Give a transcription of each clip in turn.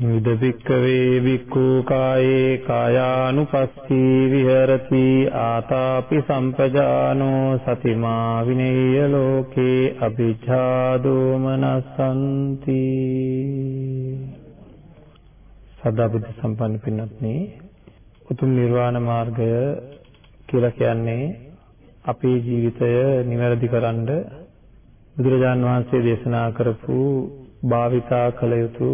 විදවික්කවේ වික්ඛු කායේ කායානුපස්සී විහෙරති ආතාපි සම්පජානෝ සතිමා විනේය ලෝකේ අභිජ්ජා දෝමනසන්ති සදා බුද්ධ සම්පන්න පින්වත්නි උතුම් නිර්වාණ මාර්ගය කියලා කියන්නේ අපේ ජීවිතය නිවැරදි කරන්න බුදුරජාන් වහන්සේ දේශනා කරපු භාවිතා කළ යුතු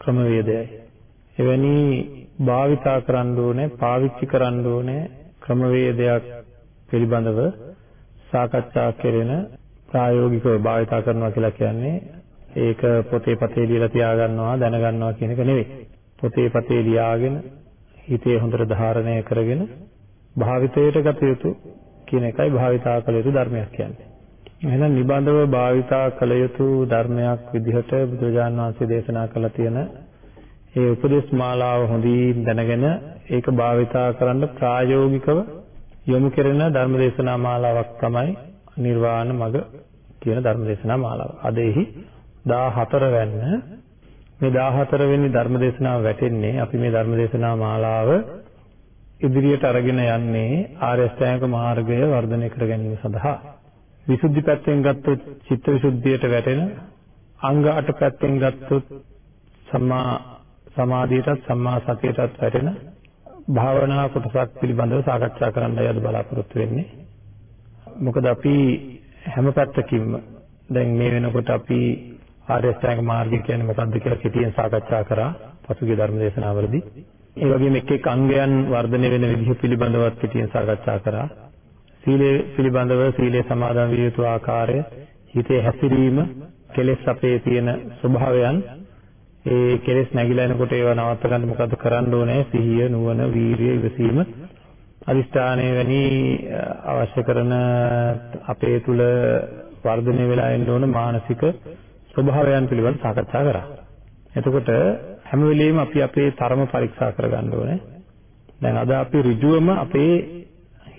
ක්‍රමවේදයයි. එවැනි භාවිතා කරන්න ඕනේ, පාවිච්චි කරන්න ඕනේ ක්‍රමවේදයක් පිළිබඳව සාකච්ඡා කෙරෙන ප්‍රායෝගිකව භාවිතා කරනවා කියලා කියන්නේ ඒක පොතේ පතේ ලියලා තියාගන්නවා දැනගන්නවා කියන එක නෙවෙයි. පොතේ පතේ ලියාගෙන හිතේ හොඳට ධාරණය කරගෙන භාවිතයට ගත යුතු කියන එකයි භාවිතා කළ යුතු ධර්මයක් කියන්නේ. එහෙනම් නිබඳව භාවිතා කළ යුතු ධර්මයක් විදිහට බුදුරජාන් වහන්සේ දේශනා කළ තියෙන ඒ උපදේශ මාලාව හොඳින් දැනගෙන ඒක භාවිතා කරන්න ප්‍රායෝගිකව යොමු කෙරෙන ධර්ම දේශනා මාලාවක් තමයි නිර්වාණ මඟ කියන ධර්ම දේශනා මාලාව. අද එහි 14 වෙන්න මේ 14 වෙනි ධර්ම දේශනාව වැටෙන්නේ අපි මේ ධර්ම දේශනා මාලාව ඉදිරියට අරගෙන යන්නේ ආර්ය අෂ්ටාංග මාර්ගය වර්ධනය කර ගැනීම සඳහා. විසුද්ධි පැත්තෙන් ගත්තොත් චිත්ත විසුද්ධියට වැටෙන අංග 8 පැත්තෙන් ගත්තොත් සම්මා සමාධියටත් සම්මා සතියටත් වැටෙන භාවනා කොටසක් පිළිබඳව සාකච්ඡා කරන්නයි අද බලාපොරොත්තු වෙන්නේ. මොකද අපි හැම පැත්තකින්ම දැන් මේ වෙනකොට අපි ආර්ය අෂ්ටාංග මාර්ගය කියන්නේ මොකක්ද කියලා කෙටියෙන් සාකච්ඡා කරා පසුගිය ධර්ම දේශනාවලදී. ඒ වගේම එක් එක් අංගයන් වර්ධනය වෙන විදිහ පිළිබඳවත් කෙටියෙන් සාකච්ඡා කරා. සීලය පිළිබඳව සීලේ සමාදන් විය යුතු ආකාරය, හිතේ හැසිරීම, කෙලෙස් අපේ තියෙන ස්වභාවයන් ඒ කෙලෙස් නැగిලා එනකොට ඒවා නවත්ත ගන්න මොකද කරන්න ඕනේ? සිහිය, නුවණ, වීරිය, ඉවසීම, අදිෂ්ඨානය වැනි අවශ්‍ය කරන අපේ තුල වර්ධනය වෙලා එන්න ඕන මානසික ස්වභාවයන් පිළිබඳව සාකච්ඡා කරා. එතකොට හැම වෙලෙම අපි අපේ තරම පරීක්ෂා කරගන්න ඕනේ. දැන් අද අපි ඍජුවම අපේ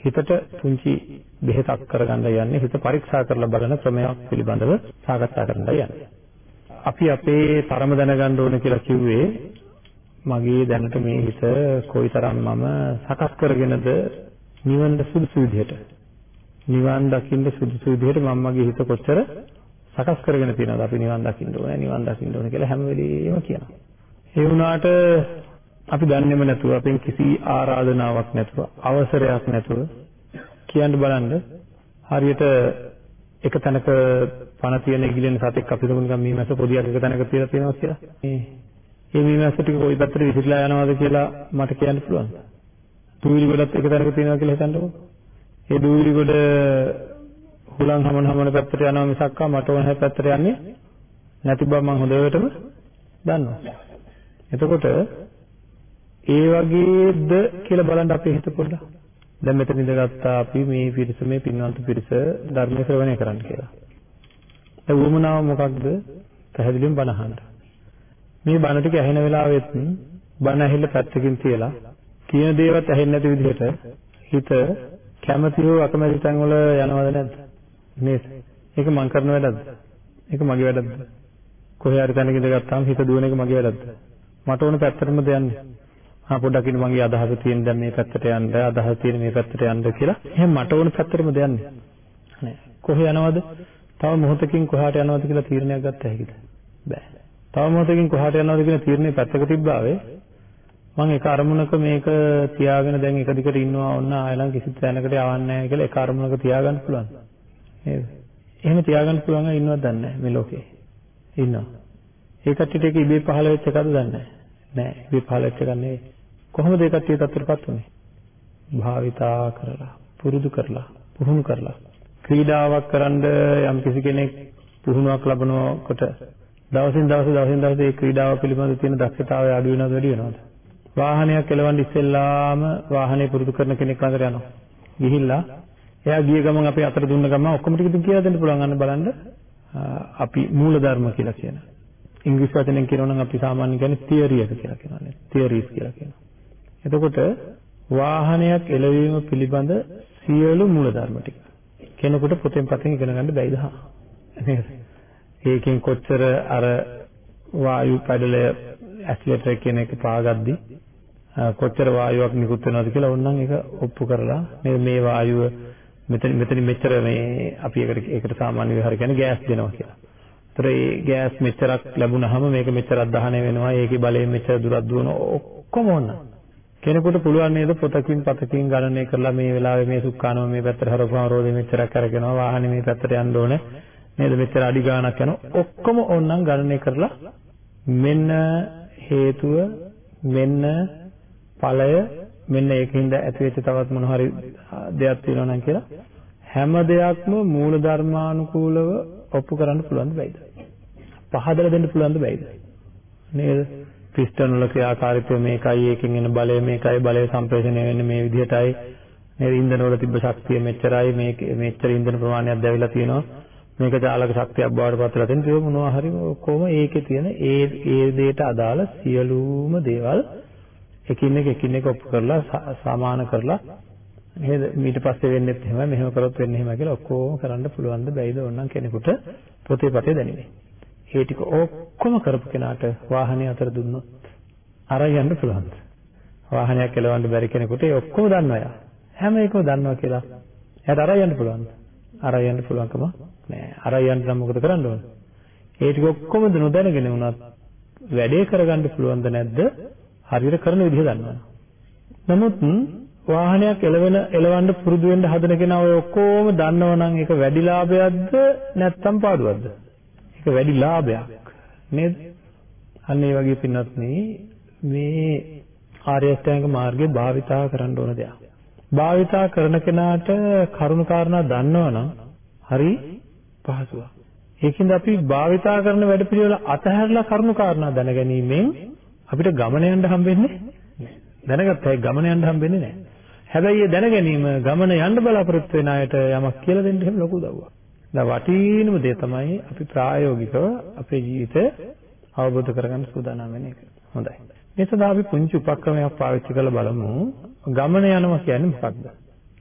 හිතට පුංචි බෙහෙතක් කරගන්න යන්නේ හිත පරීක්ෂා කරලා බලන ක්‍රමයක් පිළිබඳව සාකච්ඡා කරන්න යන්නේ. අපි අපේ තරම දැනගන්න ඕන කියලා කිව්වේ මගේ දැනට මේ හිත කොයිතරම් මම සකස් කරගෙනද නිවන සුදුසු විදිහට නිවන් දකින්න සුදුසු විදිහට මම මගේ හිත කොච්චර සකස් කරගෙන තියෙනවද අපි නිවන් දකින්න ඕනේ නිවන් දකින්න ඕනේ කියලා හැම වෙලෙම කියනවා. ඒ වුණාට අපි දන්නේම නැතුව අපෙන් කිසි ආරාධනාවක් නැතුව අවසරයක් නැතුව කියන්න බලන්න හරියට එක තැනක පණ තියෙන ඉගිලෙන සතෙක් අපි හිතමු නිකන් මීමැස්ස පොදියක් එක තැනක තියලා තියෙනවා කියලා. මේ මේ මීමැස්ස ටික කොයි පැත්තට විසිරලා යනවද කියලා මට කියන්න පුළුවන්. දූවිලි ගොඩත් එක තැනක තියෙනවා කියලා හිතන්නකෝ. ඒ දූවිලි ගොඩ හුලං හමන හමන පැත්තට යනවා මිසක්කා මට ඕන හැ පැත්තට යන්නේ නැති බව මම හොඳටම දන්නවා. එතකොට ඒ වගේද කියලා බලන්න අපේ හිත පොඩ්ඩක්. දැන් මෙතන ඉඳගත්තා අපි මේ පිරිස මේ පින්වන්ත පිරිස ධර්ම ශ්‍රවණය කරන්න කියලා. ඒ වුමනාව මොකක්ද? පැහැදිලිවම බණ අහන්න. මේ බණ ටික ඇහෙන වෙලාවෙත් බණ ඇහිල්ල පැත්තකින් තියලා කියන දේවත් ඇහෙන්නේ නැති විදිහට හිත කැමැති හෝ අකමැති තැන් වල යනවද නැද්ද? නේද? ඒක මං කරන වැඩක්ද? ඒක මගේ වැඩක්ද? කොහේ හරි තැනක ඉඳගත්තාම හිත දුවන එක මගේ වැඩක්ද? මට ඕන පැත්තටමද යන්නේ? ආ පොඩ්ඩක් ඉන්න මගේ අදහස තියෙන දැන් මේ පැත්තට යන්න අදහස තියෙන මේ පැත්තට යන්න කියලා. එහෙනම් මට ඕන පැත්තටම දෙන්නේ නෑ. කොහේ යනවද? තව මොහොතකින් කොහාට යනවද කියලා තීරණයක් ගත්ත හැකිද? බෑ. තව මොහොතකින් කොහාට යනවද කියන තීරණය පැත්තක තිබ්බාවේ මම එක අරමුණක මේක තියාගෙන දැන් එක දිගට ඉන්නවා වුණා ආයෙලන් කිසි තැනකට යවන්නේ නැහැ කියලා එක අරමුණක තියාගන්න පුළුවන්. නේද? එහෙම තියාගන්න පුළුවන් අය ඉන්නවද දන්නේ නැහැ මේ ලෝකේ. ඉන්නවා. ඒ කට්ටියට ඒක ඉබේ පහළ වෙච්ච එකද දන්නේ නැහැ නෑ ඉබේ පහළ වෙච්ච එකක් නෙවෙයි. කොහොමද ඒ කට්ටිය තත්ත්වයටපත් උනේ භාවිතා කරලා පුරුදු කරලා පුහුණු කරලා ක්‍රීඩාවක් කරන්න යම් කිසි කෙනෙක් පුහුණුවක් ලබනකොට දවසින් දවස දවසින් දවස ඒ ක්‍රීඩාව පිළිබඳ තියෙන දක්ෂතාවය අඩු වෙනවද වැඩි වෙනවද? වාහනයක් එලවන්න ඉස්සෙල්ලාම වාහනේ පුරුදු කරන කෙනෙක් ළඟට යනවා. ගිහිල්ලා එයා ගිය ගමන් අපි අතර දුන්න ගමන් ඔක්කොම ටික ඉතින් කියලා දෙන්න පුළුවන් අන්න බලන්න අපි මූලධර්ම කියලා කියන. ඉංග්‍රීසි වචනෙන් කියනවා නම් අපි සාමාන්‍යයෙන් කියන්නේ තියරි එක කියලා කියනවා නේ. තියරිස් කියලා කියනවා. එතකොට වාහනයක් එලවීම පිළිබඳ සියලු මූලධර්ම ටික කෙනෙකුට පොතෙන් පතෙන් ඉගෙන ගන්න බැයිද හා නේද ඒකෙන් කොච්චර අර වායු පැඩලය ඇක්සිලරේටර් කියන එක පාගද්දි කොච්චර වායුවක් නිකුත් වෙනවද කියලා ඕනනම් ඒක ඔප්පු කරලා මේ මේ වායුව මෙතන මෙතන මෙච්චර මේ අපි ඒකට ඒකට සාමාන්‍ය විහාර කියන්නේ ගෑස් දෙනවා කියලා. ඒතර ඒ ගෑස් මෙච්චරක් ලැබුණාම මේක මෙච්චරක් දහනය වෙනවා. ඒකේ බලයෙන් මෙච්චර දුරක් දුවනවා. ඔක්කොම ඕනනම් කෙනෙකුට පුළුවන් නේද පොතකින් පතකින් ගණනය කරලා මේ වෙලාවේ මේ සුක්කානම මේ පැත්තට හරවපුවම රෝදේ මෙච්චරක් අරගෙනවා වාහනේ මේ පැත්තට යන්න ඕනේ නේද මෙච්චර අඩි ගාණක් යනවා ඔක්කොම ඕනනම් ගණනය කරලා මෙන්න හේතුව මෙන්න ඵලය මෙන්න ඒකින්ද ඇති වෙච්ච තවත් මොන හරි දෙයක් තියෙනවා නම් කියලා හැම දෙයක්ම මූල ධර්මානුකූලව ඔප්පු කරන්න පුළුවන්ද බැයිද? පහදලා දෙන්න පුළුවන්ද බැයිද? නේද? පිස්ටන් වල ක්‍රියාකාරීත්වය මේකයි ඒකෙන් එන බලය මේකයි බලය සම්ප්‍රේෂණය වෙන්නේ මේ විදිහටයි. නේද ඉන්ධන වල තිබ්බ ශක්තිය මෙච්චරයි. මේක මෙච්චර ඉන්ධන ප්‍රමාණයක් දැවිලා තියෙනවා. මේක ජාලක ශක්තියක් බවට පත් වෙලා තියෙන ඒක මොනවා හරි කොහොම ඒකේ තියෙන ඒ ඒ දෙයට අදාළ සියලුම දේවල් එකින් එක එකින් එක ඔප්පු කරලා සමාන කරලා නේද? ඊට පස්සේ වෙන්නේත් එහෙමයි මෙහෙම කරොත් වෙන්නේ එහෙමයි කියලා ඔක්කොම කරන්න පුළුවන් ද බැයිද ඕනනම් කෙනෙකුට පොතේ පතේ දැනෙන්නේ. ඒ ටික ඔක්කොම කරපු කෙනාට වාහනේ අතර දුන්නොත් අරන් යන්න පුළුවන්ද? වාහනයක් එලවන්න බැරි කෙනෙකුට ඒ ඔක්කොම දන්නවා යා. හැම එකම දන්නවා කියලා. එයාට අරන් යන්න පුළුවන්ද? අරන් යන්න පුළුවන්කම නෑ. අරන් යන්න නම් මොකද කරන්න ඕන? ඒ ටික ඔක්කොම නොදැනගෙන වුණත් වැඩේ කරගන්න පුළුවන්ද නැද්ද? හරියට කරන විදිහ දන්නවා. නමුත් වාහනයක් එලවෙන එලවන්න පුරුදු වෙන්න හදන කෙනා ඔය ඔක්කොම දන්නවනම් ඒක වැඩි ලාභයක්ද නැත්නම් පාඩුවක්ද? ඒක වැඩි ලාභයක් නේද? අන්න ඒ වගේ පින්නත් මේ ආර්ය අෂ්ටාංග මාර්ගය භාවිතා කරන්න ඕන දෙයක්. භාවිතා කරන කෙනාට කරුණු කාරණා දන්නවනම් හරි පහසුවක්. ඒකින්ද අපි භාවිතා කරන වැඩපිළිවෙල අතහැරලා කරුණු කාරණා දැනගැනීමෙන් අපිට ගමන යන්න හම්බෙන්නේ දැනගත්තා ඒ ගමන යන්න හම්බෙන්නේ නැහැ. හැබැයි ඒ දැනගැනීම ගමන යන්න බලාපොරොත්තු වෙන අයට යමක් කියලා දෙන්න හැම ලොකු උදව්වක්. දැන් වටිනම දේ තමයි අපි ප්‍රායෝගිකව අපේ ජීවිතය අවබෝධ කරගන්න සූදානම් වෙන එක. හොඳයි. මේ සඳහා අපි පුංචි උපක්‍රමයක් පාවිච්චි කරලා බලමු. ගමන යනවා කියන්නේ මොකක්ද?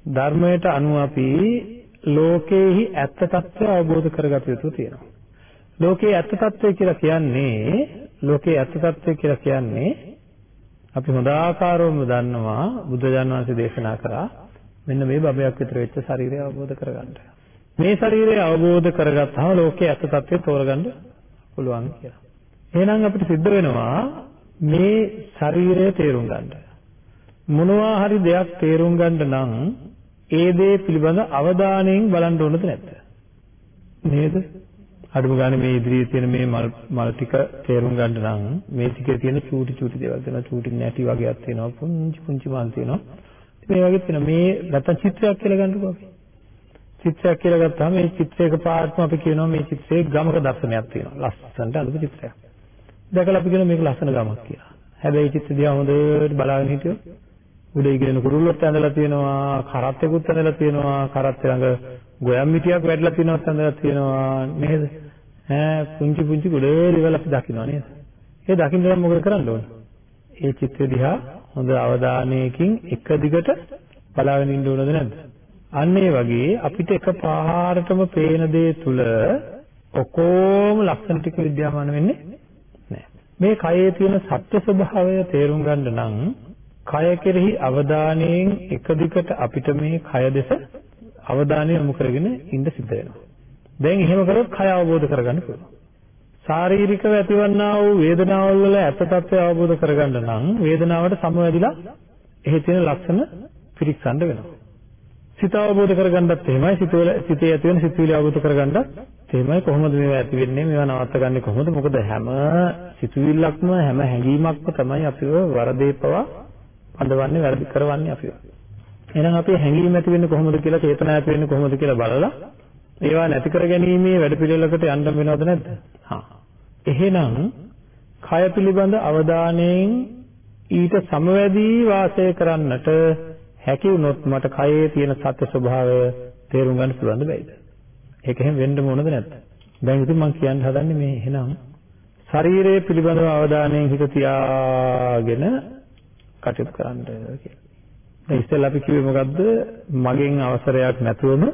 ධර්මයට අනුව අපි ලෝකේහි ඇත්ත తත්වය අවබෝධ කරගත යුතු තියෙනවා. ලෝකේ ඇත්ත తත්වය කියලා කියන්නේ ලෝකේ ඇත්ත తත්වය කියලා කියන්නේ අපි හොඳ ආකාරවම දන්නවා බුදුජානක වහන්සේ දේශනා කරා මෙන්න මේ බබයක් විතර වෙච්ච ශරීරය අවබෝධ කරගන්න. මේ ශරීරය අවබෝධ කරගත්තාම ලෝකයේ ඇත්ත తත්වය තෝරගන්න පුළුවන් කියලා. එහෙනම් අපිට සිද්ධ වෙනවා මේ ශරීරය තේරුම් ගන්න. මොනවා හරි දෙයක් තේරුම් ගන්න නම් ඒ දේ පිළිබඳ අවධානයෙන් බලන්න ඕනද නැද්ද? නේද? අඩුම ගානේ මේ ඉදිරියේ තියෙන මේ මල් මල් ටික තේරුම් ගන්න නම් මේ ටිකේ තියෙන චූටි චූටි දේවල් තියෙනවා චූටි නැටි වගේක් තියෙනවා පුංචි පුංචි මල් තියෙනවා මේ වගේ තියෙන මේ නැත්තම් චිත්‍රයක් කියලා ගන්නකෝ අපි චිත්‍රයක් කියලා ගත්තාම මේ චිත්‍රයක පාටම අපි කියනවා මේ චිත්‍රයේ ගමක දර්ශනයක් තියෙනවා. ලස්සනට අඳපු චිත්‍රයක්. දැකලා අපි කියනවා මේක ලස්සන ගමක් කියලා. හැබැයි චිත්‍ර දිහා හොඳට බලාගෙන හිටියොත් උඩ ඉගෙන කුරුල්ලොත් ඇඳලා තියෙනවා, කරත්තෙකුත් ඇඳලා තියෙනවා, කරත්තේ ළඟ ගොයම් මිටියක් වැඩිලා තියෙනවත් ඇඳලා තියෙනවා නේද? ඈ පුංචි පුංචි ගොඩ දේවල් අපි දකිනවා නේද? ඒ දකින්න නම් මොකද කරන්න ඕන? ඒ චිත්‍ර දිහා හොඳ අවධානයකින් එක දිගට බලාගෙන ඉන්න ඕනද නැද්ද? අන්න ඒ වගේ අපිට එකපාරටම පේන දේ තුල ඔකෝම ලක්ෂණ ටික විද්‍යාමාන වෙන්නේ නැහැ. මේ කයේ තියෙන සත්‍ය ස්වභාවය තේරුම් ගන්න නම් කය කෙරෙහි අවධානයෙන් එක දිගට අපිට මේ කය දෙස අවධානය යොමු කරගෙන ඉන්න සිද්ධ වෙනවා. දැන් එහෙම කරොත් කය අවබෝධ කරගන්න පුළුවන්. ශාරීරිකව ඇතිවන්නා වූ වේදනාවල් වල ඇත්ත తත්වය අවබෝධ කරගන්න නම් වේදනාවට සමවැදිලා එහි තියෙන ලක්ෂණ පිරික්සන්න වෙනවා. සිත අවබෝධ කරගන්නත් එහෙමයි. සිතවල සිතේ ඇති වෙන සිතුවිලි අවබෝධ කරගන්නත් එහෙමයි. කොහොමද මේවා ඇති වෙන්නේ? මේවා නවත්තගන්නේ කොහොමද? මොකද හැම සිතුවිල්ලක්ම හැම හැඟීමක්ම තමයි අපිව වරදේපවා පඳවන්නේ වැරදි කරවන්නේ අපිව. එහෙනම් අපි හැඟීම් ඇති වෙන්නේ කොහොමද කියලා චේතනා ඇති වෙන්නේ කොහොමද කියලා බලලා ඒවා නැති කර ගැනීමේ වැඩපිළිවෙලකට යන්න වෙනවද නැද්ද? හා. එහෙනම් කය පිළිබඳ අවධානයෙන් ඊට සමවැදී වාසය කරන්නට හැකි වුණොත් මට කයේ තියෙන සත්‍ය ස්වභාවය තේරුම් ගන්න පුළුවන්ද බැයිද? ඒක එහෙම වෙන්න ඕනද නැද්ද? දැන් ඉතින් මම කියන්න හදන්නේ මේ එහෙනම් ශරීරයේ පිළිබඳව අවධානයෙන් හිත තියාගෙන කටයුතු කරන්න කියලා. දැන් ඉස්සෙල්ලා අපි කිව්වේ මොකද්ද? මගෙන් අවසරයක් නැතුවම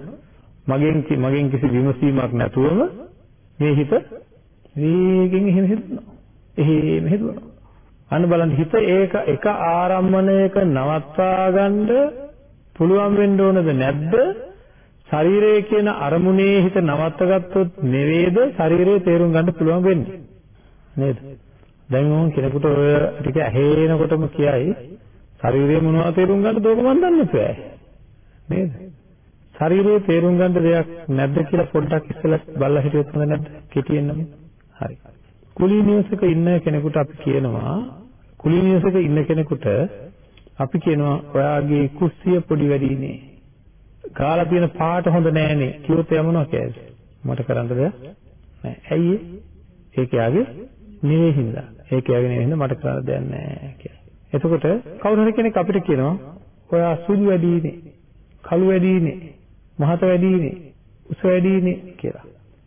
මගෙන් මගෙන් කිසි විමසීමක් නැතුවම මේ හිත වේගෙන් එහෙම හිතනවා. එහෙම හිතනවා. අන්න බලන්න හිත ඒක එක ආරම්මණයක නවත්වා ගන්න පුළුවන් වෙන්න ඕනද නැද්ද? ශරීරය කියන අරමුණේ හිත නවත්තගත්තොත් නෙවෙයිද ශරීරය තේරුම් ගන්න පුළුවන් වෙන්නේ. නේද? දැන් ඕන් කෙනෙකුට ඔය ටික ඇහෙනකොටම කියයි ශරීරය මොනවද තේරුම් ගන්නද ඕක මන් දන්නේ නැහැ. නේද? ශරීරයේ තේරුම් ගන්න දෙයක් නැද්ද කියලා පොඩ්ඩක් ඉස්සෙල්ලා බලලා හිටියොත් හොඳ නැද්ද? කෙටියෙන්ම. හරි. කුලී නිවසක ඉන්න කෙනෙකුට අපි කියනවා කුලී නිවසක ඉන්න කෙනෙකුට අපි කියනවා ඔයාගේ කුස්සිය පොඩි වැඩිනේ. කාලා තියෙන පාට හොඳ නෑනේ. කිව්වොත් එයා මොනවා කියයිද? මට කරන්න දෙයක් නෑ. ඇයි ඒක යාගේ නෙවෙයි හින්දා. ඒක යාගේ නෙවෙයි හින්දා මට කරන්න දෙයක් නෑ කියලා. එතකොට කවුරු හරි කෙනෙක් අපිට කියනවා ඔයා සුදු වැඩිනේ. කළු වැඩිනේ. මහත වැඩිනේ. උස වැඩිනේ කියලා.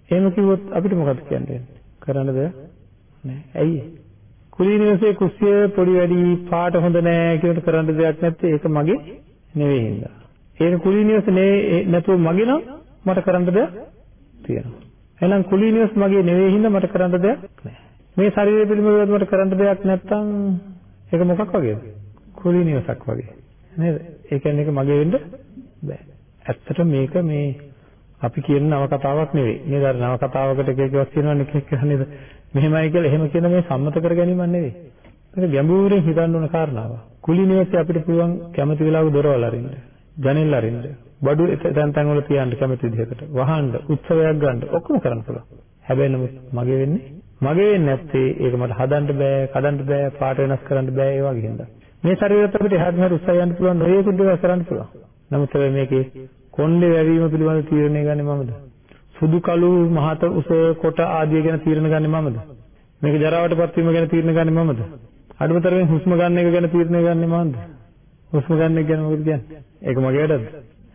එහෙම කිව්වොත් අපිට මොකද කියන්නේ? කරන්න දෙයක් නෑ. ඇයි? කුලීනිවසේ කුස්සිය පොඩි වැඩි පාට හොඳ නෑ කියනට කරන්න දෙයක් නැත්තේ ඒක මගේ නෙවෙයි හින්දා. ඒක කුලීනිවස නේ නැතුව මගේ නම් මට කරන්න දෙයක් තියෙනවා. එහෙනම් කුලීනිවස් මගේ නෙවෙයි හින්දා මට කරන්න දෙයක් නෑ. මේ ශරීරය පිළිබඳව මට කරන්න දෙයක් නැත්තම් ඒක මොකක් වගේද? කුලීනිවසක් වගේ. නේද? ඒ කියන්නේ ඒක මගේ වෙන්න බෑ. ඇත්තට මේක මේ අපි කියන නව කතාවක් නෙවෙයි. නේද? අර නව කතාවකට එක එකක් තියෙනවනේ එක එක නේද? මෙහෙමයි කියලා එහෙම කියන මේ සම්මත කර ගැනීමක් නෙවෙයි. මේක ගැඹුරින් හිතන්න ඕන කාරණාවක්. කුලී නිවසේ අපිට පුළුවන් කැමති වෙලාවක දොරවල් අරින්න, ජනෙල් අරින්න, බඩු තැන් තැන් වල තියන්න කැමති විදිහකට, වහන්න, උත්සවයක් ගන්න ඔක්කොම කරන්න පුළුවන්. හැබැයි නමුත් මගේ වෙන්නේ මගේ වෙන්නේ නැත්තේ ඒක මට හදන්න බෑ, කඩන්න බෑ, පාට වෙනස් කරන්න බෑ ඒ වගේ හින්දා. මේ ශරීරයත් අපිට එහාට මෙහාට උස්සලා යන්න පුළුවන්, නොයෙකුත් දේවල් කරන්න පුළුවන්. නමුත් මේකේ කොණ්ඩේ වැවීම පිළිබඳ තීරණය ගන්නේ මමද? සුදු කළු මහත උස කොට ආදිය ගැන තීරණ ගන්නේ මමද? මේක ජරාවටපත් වීම ගැන තීරණ ගන්නේ මමද? අඩුමතරමින් හුස්ම ගන්න එක ගැන තීරණය ගන්නේ මමද? හුස්ම ගන්න එක ගැන මොකද කියන්නේ? ඒක මගේ වැඩද?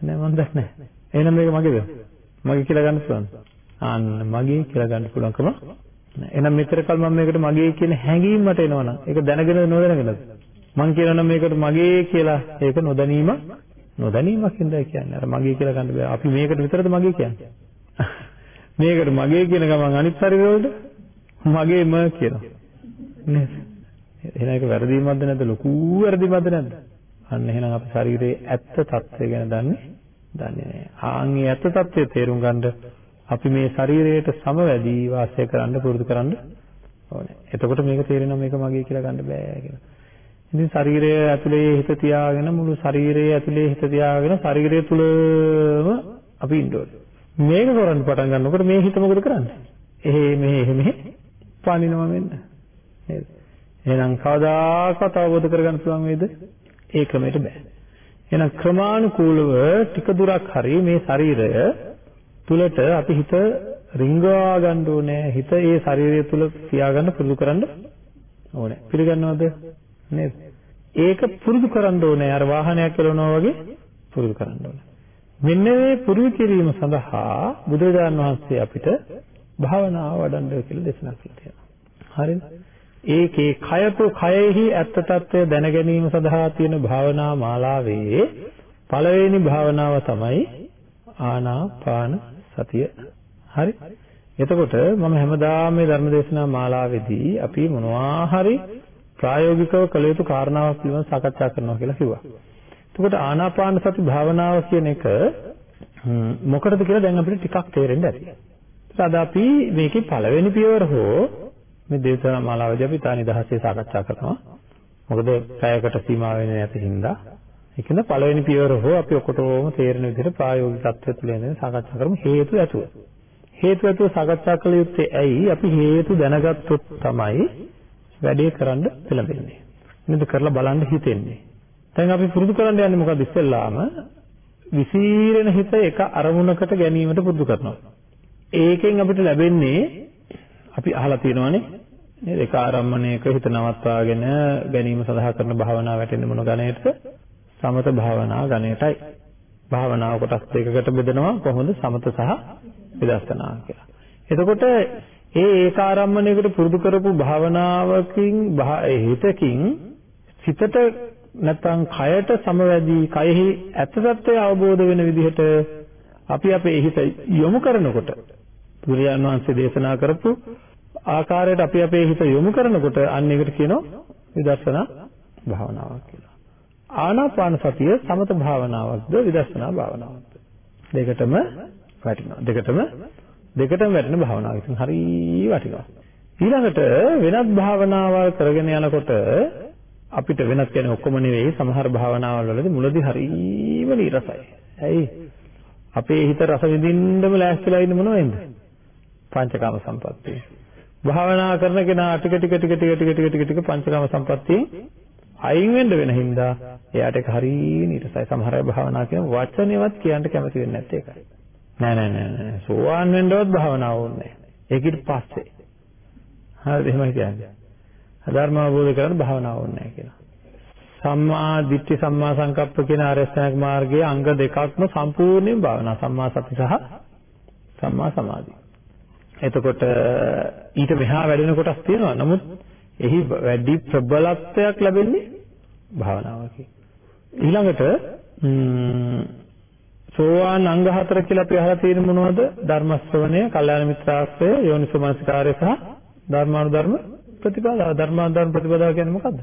නෑ මම දන්නේ නෑ. එහෙනම් මේක මගේද? මගේ කියලා ගන්න පුළුවන්. අන්න මගේ කියලා ගන්න පුළුවන්කම නෑ. එහෙනම් මෙතර කල් මම මේකට මගේ කියන හැඟීම මට එනවනම් ඒක දැනගෙන නොදැනගෙනද? මං කියනනම් මේකට මගේ කියලා ඒක නොදැනීම නොදැනීමක් හින්දා කියන්නේ. අර මගේ කියලා ගන්න බෑ. අපි මේකට විතරද මගේ කියන්නේ? මේකට මගේ කියන ගමන් අනිත් ශරීරවලට මගේම කියනවා. නේද? එහෙනම් ඒක වැරදීමක්ද නැද්ද? ලොකු වැරදීමක්ද නැද්ද? අන්න එහෙනම් අපි ශරීරයේ ඇත්ත తත්වය ගැන දන්නේ දන්නේ නැහැ. ආන්ගේ ඇත්ත తත්වය තේරුම් ගන්න අපි මේ ශරීරයට සමවැදී වාසය කරන්න පුරුදු කරන්න ඕනේ. එතකොට මේක තේරෙනවා මේක මගේ කියලා ගන්න බෑ කියලා. ඉතින් ශරීරය ඇතුලේ හිත තියාගෙන මුළු ශරීරයේ ඇතුලේ හිත තියාගෙන ශරීරය තුලම අපි ඉන්න ඕනේ. මේක කරන්න පටන් ගන්නකොට මේ හිත මොකද කරන්නේ? එහෙ මෙහෙ එහෙ මෙහෙ පනිනවා මෙන්න. නේද? එහෙනම් කවදාකවත් අවබෝධ කරගන්න පුළුවන් වේද? ඒ ක්‍රමයට බෑ. එහෙනම් ක්‍රමානුකූලව ටික දුරක් හරි මේ ශරීරය තුලට අපි හිත රිංගවා ගන්න ඕනේ. හිත ඒ ශරීරය තුල තියාගන්න පුරුදු කරන්න ඕනේ. පිළිගන්නවද? නේද? ඒක පුරුදු කරන්න ඕනේ. අර වාහනයක් කරනවා වගේ පුරුදු කරන්න ඕනේ. මෙන්න මේ පුරුදු කිරීම සඳහා බුදුරජාණන් වහන්සේ අපිට භාවනාව වඩන්න කියලා දේශනා කළා තියෙනවා. හරිද? ඒකේ කයතු කයෙහි ඇත්ත తත්වය දැන ගැනීම සඳහා තියෙන භාවනා මාලාවේ පළවෙනි භාවනාව තමයි ආනාපාන සතිය. හරි? එතකොට මම හැමදාම මේ ධර්ම දේශනා මාලාවේදී අපි මොනවා හරි ප්‍රායෝගිකව කළ යුතු කාරණාවක් පිළිබඳව සාකච්ඡා කරනවා කියලා කිව්වා. එතකොට ආනාපාන සති භාවනාව කියන එක මොකටද කියලා දැන් අපිට ටිකක් තේරෙන්න ඇති. අද අපි මේකේ පළවෙනි පියවර හෝ මේ දේශනා මාලාවේදී අපි තා නිදහසේ සාකච්ඡා කරනවා. මොකද පැයකට සීමා වෙන්නේ නැති හින්දා. ඒකෙන්ද පළවෙනි පියවර හෝ අපි ඔකොටම තේරෙන විදිහට ප්‍රායෝගික தත්ත්වය තුළ එන සාකච්ඡා කරමු හේතු ඇතුව. හේතු ඇතුව සාකච්ඡා කළ යුත්තේ ඇයි? අපි හේතු දැනගත්තොත් තමයි වැඩේ කරන්න පෙළඹෙන්නේ. නේද කරලා බලන්න හිතෙන්නේ. දැන් අපි පුරුදු කරන්න යන්නේ මොකද ඉස්සෙල්ලාම විසීරණ හිත එක අරමුණකට ගැනීමට පුරුදු කරනවා. ඒකෙන් අපිට ලැබෙන්නේ අපි අහලා තියෙනවානේ නේද? එක ආරම්මණයක හිත නවත්වාගෙන ගැනීම සඳහා කරන භාවනාව වැටෙන්නේ මොන ගණයටද? සමත භාවනා ගණයටයි. භාවනාව කොටස් දෙකකට බෙදනවා කොහොමද? සමත සහ විදර්ශනා කියලා. එතකොට ඒ ඒකාරම්මණයකට පුරුදු කරපු භාවනාවකින් හිතකින් සිතට නැත්නම් කයට සමවැදී කයෙහි ඇත්ත తත්වය අවබෝධ වෙන විදිහට අපි අපේ හිත යොමු කරනකොට බුදුරජාණන් වහන්සේ දේශනා කරපු ආකාරයට අපි අපේ හිත යොමු කරනකොට අන්න ඒකට කියනවා විදර්ශනා භාවනාවක් කියලා. ආනාපාන සතිය සමත භාවනාවක්ද විදර්ශනා භාවනාවක්ද? දෙකටම වටිනවා. දෙකටම දෙකටම වැටෙන භාවනාවක්. ඉතින් හරි වටිනවා. ඊළඟට වෙනත් භාවනාවල් කරගෙන යනකොට අපිට වෙනත් කියන්නේ ඔක්කොම නෙවෙයි සමහර භාවනාවල් වලදී මුලදී හරිම නීරසයි. ඇයි? අපේ හිත රස විඳින්නම ලෑස්තිලා ඉන්න මොනවෙන්ද? පංචකාම සම්පත්තිය. භාවනා කරන කෙනා ටික ටික ටික ටික ටික ටික ටික ටික පංචකාම සම්පත්තියෙන් අයින් වෙන්න වෙන හින්දා එයාට ඒක හරිය නිරසයි. සමහර අය භාවනා කියන වචනේවත් කියන්න කැමති වෙන්නේ නැත්තේ ඒකයි. නෑ නෑ නෑ නෑ සෝවාන් වෙන්නවත් භාවනාව ඕනේ නෑ. ඒකිට පස්සේ. හරිද එහෙමයි කියන්නේ. ධර්ම අවබෝධ කරගන්න භාවනාව ඕනේ නෑ කියලා. සම්මා දිට්ඨි සම්මා සංකප්ප කියන ආරස්ථායක මාර්ගයේ අංග දෙකක්ම සම්පූර්ණයෙන් භාවනා සම්මා සති සහ සම්මා සමාධි. එතකොට ඊට මෙහා වැඩෙන කොටස් තියෙනවා. නමුත් එහි වැඩි ප්‍රබලත්වයක් ලැබෙන්නේ භාවනාවකින්. ඊළඟට සෝවාන් අංග හතර කියලා අපි අහලා තියෙන මොනවද? ධර්ම ශ්‍රවණය, කල්යාණ මිත්‍රාශ්‍රය, යෝනිසෝමනසිකාරය සහ ධර්මානුධර්ම ප්‍රතිපදාව. ධර්මානුධර්ම ප්‍රතිපදාව කියන්නේ මොකද්ද?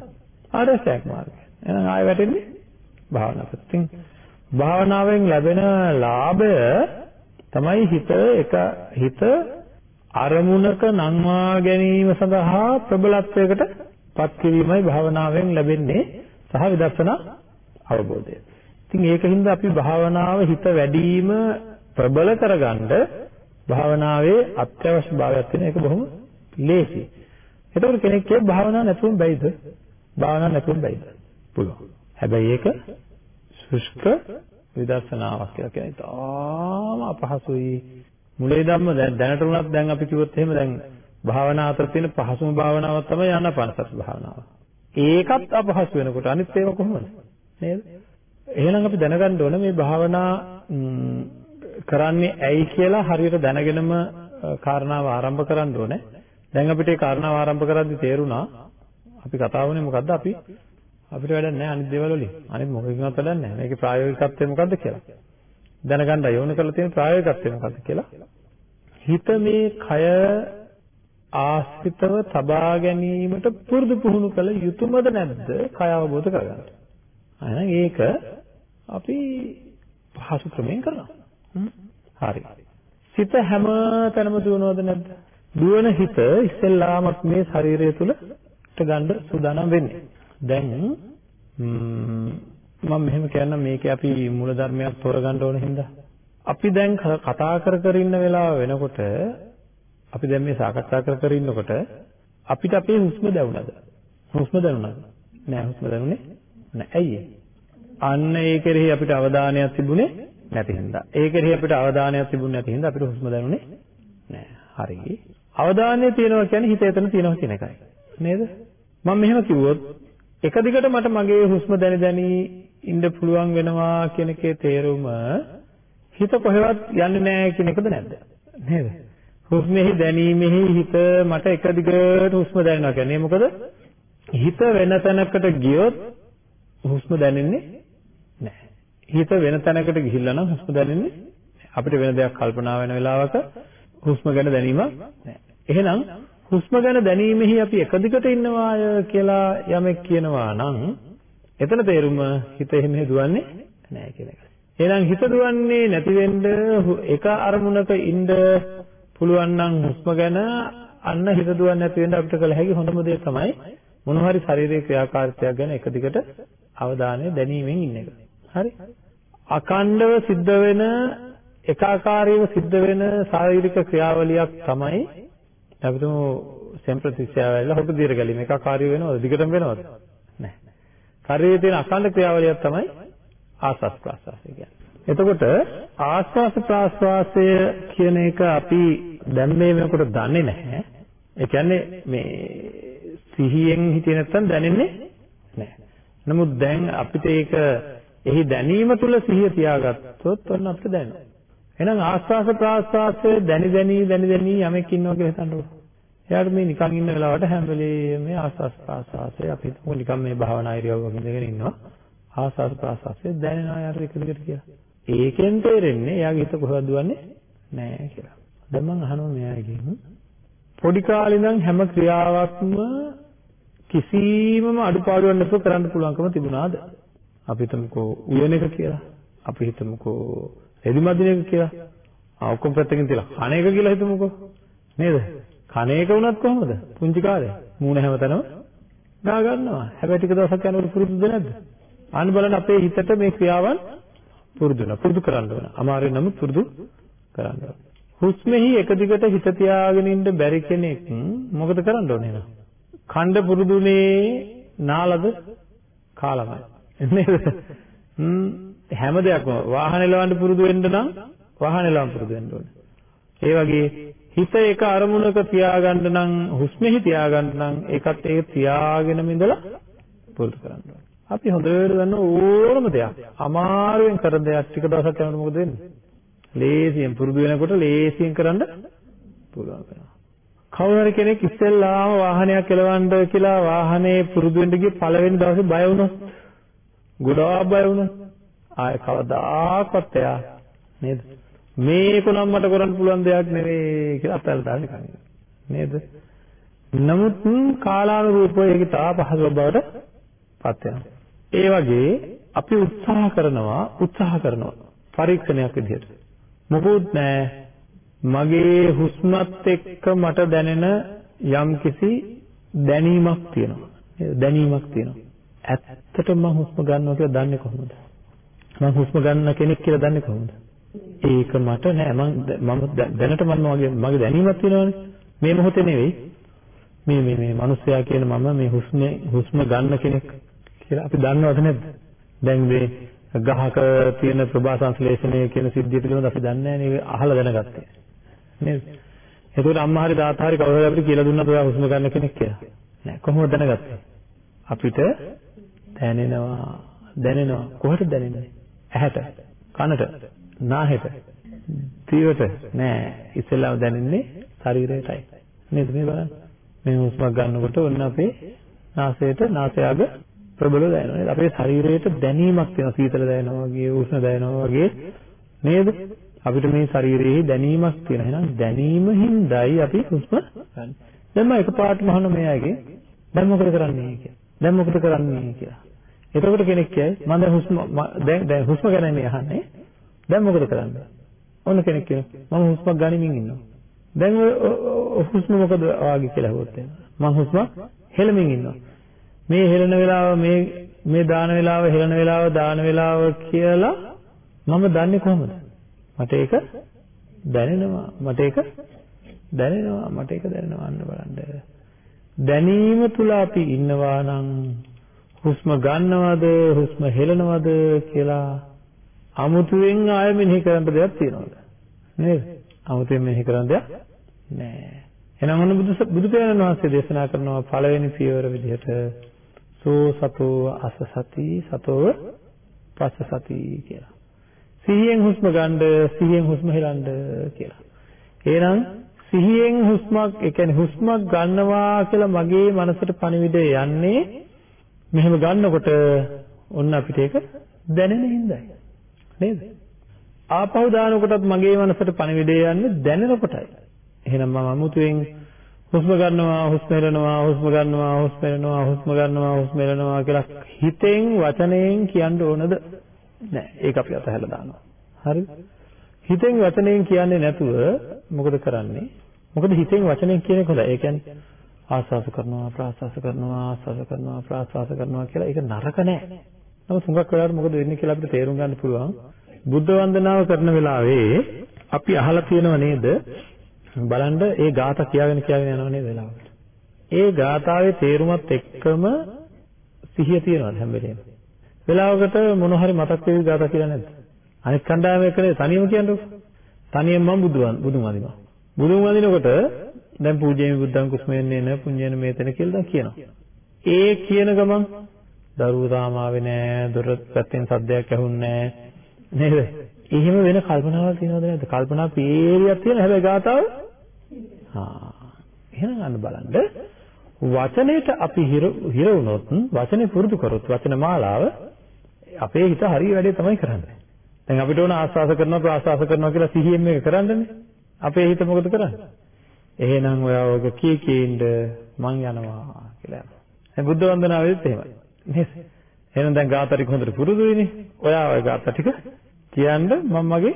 ආරසයක් මාර්ගය. එහෙනම් ආයෙ වැටෙන්නේ භාවනාවට. ඉතින් භාවනාවෙන් ලැබෙන ලාභය තමයි හිත එක හිත අරමුණක නංවා ගැනීම සඳහා ප්‍රබලත්වයකට පත් කිරීමයි භාවනාවෙන් ලැබෙන්නේ සහ විදර්ශනා අවබෝධය. ඉතින් ඒකින්ද අපි භාවනාව හිත වැඩිම ප්‍රබල කරගන්න භාවනාවේ අත්‍යවශ්‍ය භාවයක් තියෙන එක බොහොම ලේසි. එතකොට කෙනෙක් කිය භාවනාව නැතුවම බැයිද? භාවනාව නැතුවම බැයිද? පුළුවන්. හැබැයි ඒක ශුෂ්ක විදර්ශනාවක් කියලා කියන්නේ තාම අපහසුයි. මුලේ ධම්ම දැන් දැනට උනත් දැන් අපි කිව්වොත් එහෙම දැන් භාවනා අතර තියෙන පහසුම භාවනාවක් තමයි ආනාපානසති භාවනාව. ඒකත් අපහසු වෙනකොට අනිත් ඒවා කොහොමද? නේද? එහෙනම් අපි දැනගන්න ඕන මේ භාවනා කරන්නේ ඇයි කියලා හරියට දැනගෙනම කාරණාව ආරම්භ කරන්න ඕනේ. දැන් අපිට ඒ කාරණාව ආරම්භ කරද්දි තේරුණා අපි කතා වුණේ මොකද්ද අපි අපිට වැඩක් නැහැ අනිත් දේවල් වලින්. අනිත් මොකකින්වත් වැඩක් නැහැ. මේකේ ප්‍රායෝගිකත්වය මොකද්ද කියලා. දැනගන්න යොමු කරලා තියෙන ප්‍රායෝගිකත්වය මොකද්ද කියලා. හිත මේ කය ආශ්‍රිතව තබා ගැනීමට පුරුදු පුහුණු කළ යුතුයමද නැද්ද? කය අවබෝධ කරගන්න. එහෙනම් ඒක අපි පහසු ක්‍රමයෙන් කරනවා. හරි. සිත හැම තැනම දුවනවද නැද්ද? දුවන හිත ඉස්සෙල්ලාමත් මේ ශරීරය තුල ගන්න සූදානම් වෙන්නේ. දැන් මම මෙහෙම කියන්නම් මේකේ අපි මූල ධර්මයක් තෝරගන්න ඕන හින්දා. අපි දැන් කතා කර කර ඉන්න වෙලාව වෙනකොට අපි දැන් මේ සාකච්ඡා කර කර ඉන්නකොට අපිට අපේ හුස්ම දැනුණාද? හුස්ම දැනුණාද? නෑ හුස්ම දැනුනේ නෑ. ඇයි අන්න ඒ කෙරෙහි අපිට අවධානයක් තිබුණේ නැති හින්දා. ඒ කෙරෙහි අපිට අවධානයක් තිබුණේ නැති හින්දා අපිට හුස්ම දැනුනේ නෑ. හරි. අවධානය තියෙනවා කියන්නේ හිත එතන තියෙනවා කියන එකයි. නේද? මම මෙහෙම කිව්වොත් එක දිගට මට මගේ හුස්ම දැනි දැනි ඉන්න පුළුවන් වෙනවා කියන එකේ තේරුම හිත කොහෙවත් යන්නේ නැහැ කියන එකද නැද්ද? නේද? හුස්මෙහි දැනීමෙහි හිත මට එක දිගට හුස්ම දැනෙනවා කියන්නේ මොකද? හිත වෙන තැනකට ගියොත් හුස්ම දැනෙන්නේ නැහැ. හිත වෙන තැනකට ගිහිල්ලා නම් හුස්ම දැනෙන්නේ අපිට වෙන දෙයක් කල්පනා වෙන වෙලාවක හුස්ම ගැන දැනීමක් නැහැ. එහෙනම් හුස්ම ගැන දැනීමෙහි අපි එක දිගට ඉන්නවාය කියලා යමෙක් කියනවා නම් එතන තේරුම හිත එහෙම දුවන්නේ නැහැ කියන එක. එහෙනම් හිත දුවන්නේ නැති වෙන්න එක අරමුණක ඉන්න පුළුවන් නම් හුස්ම ගැන අන්න හිත දුවන්නේ නැති වෙන්න අපිට කළ හැකි හොඳම දේ තමයි මොන හරි ශාරීරික ක්‍රියාකාරීත්වයක් ගැන එක දිගට අවධානය දැනීමෙන් ඉන්න එක. හරි? අකණ්ඩව සිද්ධ වෙන එකාකාරීව සිද්ධ වෙන ශාරීරික ක්‍රියාවලියක් තමයි අපි තුමු සෙම්ප්‍රතිස්යාවල හොට දිර ගැලීම එකාකාරී වෙනවද? දිගටම වෙනවද? නැහැ. ශරීරයේ තියෙන අකණ්ඩ ක්‍රියාවලියක් තමයි ආස්වාස් ප්‍රාස්වාසය කියන්නේ. එතකොට ආස්වාස ප්‍රාස්වාසය කියන එක අපි දැන් මේ වෙනකොට දන්නේ නැහැ. ඒ කියන්නේ මේ සිහියෙන් හිතේ නැත්තම් දැනෙන්නේ නැහැ. නමුත් දැන් අපිට ඒක එහි දැනීම තුල සිහිය තියාගත්තොත් ඔන්න අපිට දැනෙනවා. එහෙනම් ආස්වාස ප්‍රාස්වාසයේ දැනි දැනි දැනි දැනි යමෙක් ඉන්නවා කියලා හිතන්නකෝ. එයාට මේ නිකන් ඉන්න වෙලාවට හැම වෙලේම මේ ආස්වාස් ප්‍රාස්වාසය අපි හිතමු නිකන් මේ භාවනා ඉරියව්වක ඉඳගෙන ඉන්නවා. ආස්වාස් ප්‍රාස්වාසය දැනෙනවා යාට එක දිගට කියලා. ඒකෙන් තේරෙන්නේ එයාගේ හිත කොහෙවත් දුවන්නේ නැහැ කියලා. දැන් මම අහනවා මෙයාගෙන් පොඩි කාලේ ඉඳන් හැම ක්‍රියාවක්ම කිසිමම අඩුපාඩුවක් නැතුව කරන්න පුළුවන්කම තිබුණාද? අපි හිතමුකෝ උයන එක කියලා. අපි හිතමුකෝ රෙදි මදින එක කියලා. ආ ඔක්කොම පැත්තකින් තියලා කණ එක කියලා හිතමුකෝ. නේද? කණ එක වුණත් කොහොමද? පුංචි කාලේ මූණ හැමතැනම ගා ගන්නවා. හැබැයි ටික දවසක් යනකොට පුරුදුද නැද්ද? අන්න බලන්න අපේ හිතට මේ ක්‍රියාවන් පුරුදු වෙනවා. පුරුදු කරන්න ඕන. අමාරුයි නමුත් පුරුදු කරන්න ඕන. හුස්මෙහි එක දිගට හිත තියාගෙන ඉන්න බැරි කෙනෙක් මොකද කරන්න ඕනේ නේද? ඛණ්ඩ පුරුදුනේ නාලද කාලමයි. නේද? හැම දෙයක්ම වාහන එලවන්න පුරුදු වෙන්න නම් වාහන එලවන්න පුරුදු වෙන්න ඕනේ. ඒ වගේ හිත එක අරමුණක තියාගන්න නම් හුස්මෙහි තියාගන්න නම් ඒකත් ඒක තියාගෙනම ඉඳලා පුරුදු කරන්න ඕනේ. අපි හොඳට දන්න ඕනම දෙයක් අමාරුවෙන් කරන දෙයක් ටික දවසක් යනකොට මොකද වෙන්නේ? ලේසියෙන් පුරුදු වෙනකොට ලේසියෙන් කරන්න පුළුවන් වෙනවා. කවුරු හරි කෙනෙක් ඉස්සෙල්ලාම වාහනයක් එලවන්න කියලා වාහනේ පුරුදු වෙන්න ගිය පළවෙනි දවසේ බය වුණොත් ගොඩාක් බය වුණොත් ආය කවදාකවත් එයා නේද? මේක නම් මට කරන්න පුළුවන් දෙයක් නෙවෙයි කියලා අතල් දාන්න කන්නේ නේද? නමුත් කාලානුරූපව ඒක තා පහසු බවට පත් වෙනවා. ඒ වගේ අපි උත්සාහ කරනවා උත්සාහ කරනවා පරීක්ෂණයක් විදිහට. මොකුත් නැහැ. මගේ හුස්මත් එක්ක මට දැනෙන යම්කිසි දැනීමක් තියෙනවා දැනීමක් තියෙනවා ඇත්තටම මම හුස්ම ගන්නවා කියලා දන්නේ කොහොමද මම හුස්ම ගන්න කෙනෙක් කියලා දන්නේ කොහොමද? ඒක මට නෑ මම මම දැනට මම මගේ මගේ දැනීමක් තියෙනවානේ. මේ මොහොතේ නෙවෙයි. මේ මේ මේ මිනිස්සයා කියන මම මේ හුස්ම හුස්ම ගන්න කෙනෙක් කියලා අපි දන්නවද නැද්ද? දැන් මේ ගහක තියෙන ප්‍රභා සංශ්ලේෂණය කියන සිද්ධිය පිළිබඳව අපි දන්නේ නැහැ අහලා දැනගත්තේ. නේද? එතකොට අම්මා හරි තාත්තා හරි කවුරු හරි අපිට කියලා දුන්නත් ඔයා හුස්ම ගන්න කෙනෙක් කියලා. නෑ කොහොමද දැනගත්තේ? අපිට දැනෙනවා දැනෙනවා කොහෙද දැනෙන්නේ? ඇහැට, කනට, නාහෙට, දිවට නෑ. ඉස්සෙල්ලාම දැනෙන්නේ ශරීරයටයි. නේද මේ බලන්න. මේ හුස්මක් ගන්නකොට ඔන්න අපේ නාසයට නාසයාග ප්‍රබල දැනෙනවා නේද? අපේ ශරීරයට දැනීමක් තියෙනවා. සීතල දැනෙනවා වගේ, උෂ්ණ දැනෙනවා වගේ නේද? අපිට මේ ශරීරයේ දැනීමක් තියෙනවා. එහෙනම් දැනීම හින්දායි අපි හුස්ම ගන්න. දැන් මම එකපාරටම අහන මෙයාගේ දැන් මොකද කරන්නේ කියලා. දැන් මොකද කරන්නේ කියලා. එතකොට කෙනෙක් කියයි මම දැන් හුස්ම දැන් දැන් හුස්ම ගැන මේ අහන්නේ. දැන් මොකද කරන්නේ? ඔන්න කෙනෙක් කියනවා මම හුස්මක් ගනිමින් ඉන්නවා. දැන් ඔය හුස්ම මොකද වාගේ කියලා හොත් මම හුස්මක් හෙලමින් ඉන්නවා. මේ හෙලන වෙලාව මේ මේ දාන වෙලාව හෙලන වෙලාව දාන වෙලාව කියලා මම දන්නේ කොහොමද? මට ඒක දැනෙනවා. මට ඒක දැනෙනවා. මට ඒක දැනෙනවා අන්න බලන්න. දැනීම තුල අපි ඉන්නවා නම් හුස්ම ගන්නවද හුස්ම හෙලනවද කියලා අමුතුවෙන් ආයෙ මෙනෙහි කරන්න දෙයක් තියනවද නේද අමුතුවෙන් මෙනෙහි කරන්න දෙයක් නෑ එහෙනම් මොන බුදු බුදු පියාණන් වහන්සේ දේශනා කරනවා පළවෙනි පියවර විදිහට සෝ සතෝ අස සති සතෝ පස්ස සති කියලා සිහියෙන් හුස්ම ගන්න සිහියෙන් හුස්ම හෙලන්න කියලා එහෙනම් සිහියෙන් හුස්මක් ඒ කියන්නේ හුස්මක් ගන්නවා කියලා මගේ මනසට පණිවිඩය යන්නේ මෙහෙම ගන්නකොට ඔන්න අපිට ඒක දැනෙන හින්දායි. නේද? ආපහු දානකොටත් මගේ මනසට පණිවිඩය යන්නේ දැනෙන කොටයි. එහෙනම් මම අමුතුවෙන් හුස්ම ගන්නවා හුස්ම හෙලනවා හුස්ම ගන්නවා හුස්ම හෙලනවා හුස්ම ගන්නවා හුස්ම හෙලනවා කියලා හිතෙන් වචනයෙන් කියන්න ඕනද? නෑ. ඒක අපි අතහැරලා දානවා. හරිද? හිතෙන් වචනයෙන් කියන්නේ නැතුව මොකද කරන්නේ? මොකද හිතෙන් වචනයෙන් කියන එක හොඳයි. ඒ කියන්නේ ආස්වාස කරනවා ප්‍රාස්වාස කරනවා ආස්වාස කරනවා ප්‍රාස්වාස කරනවා කියලා ඒක නරක නෑ. නමුත් හුඟක් වෙලාවට මොකද වෙන්නේ කියලා අපිට තේරුම් ගන්න පුළුවන්. බුද්ධ වන්දනාව කරන වෙලාවේ අපි අහලා තියෙනව නේද? බලන්න ඒ ગાථා කියාගෙන කියාගෙන යනව නේද වෙලාවට. ඒ ગાථාවේ තේරුමත් එක්කම සිහිය තියනවාද හැම වෙලේම? වෙලාවකට මොන හරි මතක් වෙවි ગાථා කියලා නැද්ද? අනිත් කණ්ඩායම එක්කනේ තනියම කියන්නකො. තනියෙන් මම බුදුන් බුදුන් වදිනවා. බුදුන් වදිනකොට දැන් පූජේමි බුද්ධං කුස්මෙන්නේ න පුඤ්ඤේන මේතන කියලා දැන් කියනවා. ඒ කියන ගමන් දරුවෝ තාම ආවේ නෑ, දොර පැත්තෙන් සද්දයක් ඇහුන්නේ නෑ. නේද? එහෙම වෙන කල්පනාවක් තියෙනවද නැද්ද? කල්පනා පීරියක් තියෙන හැබැයි ගාතාව හා එහෙනම් අන්න බලන්න වචනයට අපි හිර හිර වුණොත් වචනේ පුරුදු කරොත් වචන මාලාව අපේ හිත හරිය වැඩේ තමයි කරන්නේ. දැන් අපිට ඕන ආස්වාස කරනවා ප්‍රාස්වාස කරනවා කියලා සිහියෙන් මේක කරන්නනේ. අපේ හිත මොකද කරන්නේ? එහෙනම් ඔයා ඔක කී කීඳ මං යනවා කියලා යනවා. දැන් බුද්ධ වන්දනාවේදීත් එහෙමයි. නේද? එහෙනම් දැන් ගාථා ටික හොඳට පුරුදුයිනේ. ඔයා ඔය ගාථා ටික කියන්න මම මගේ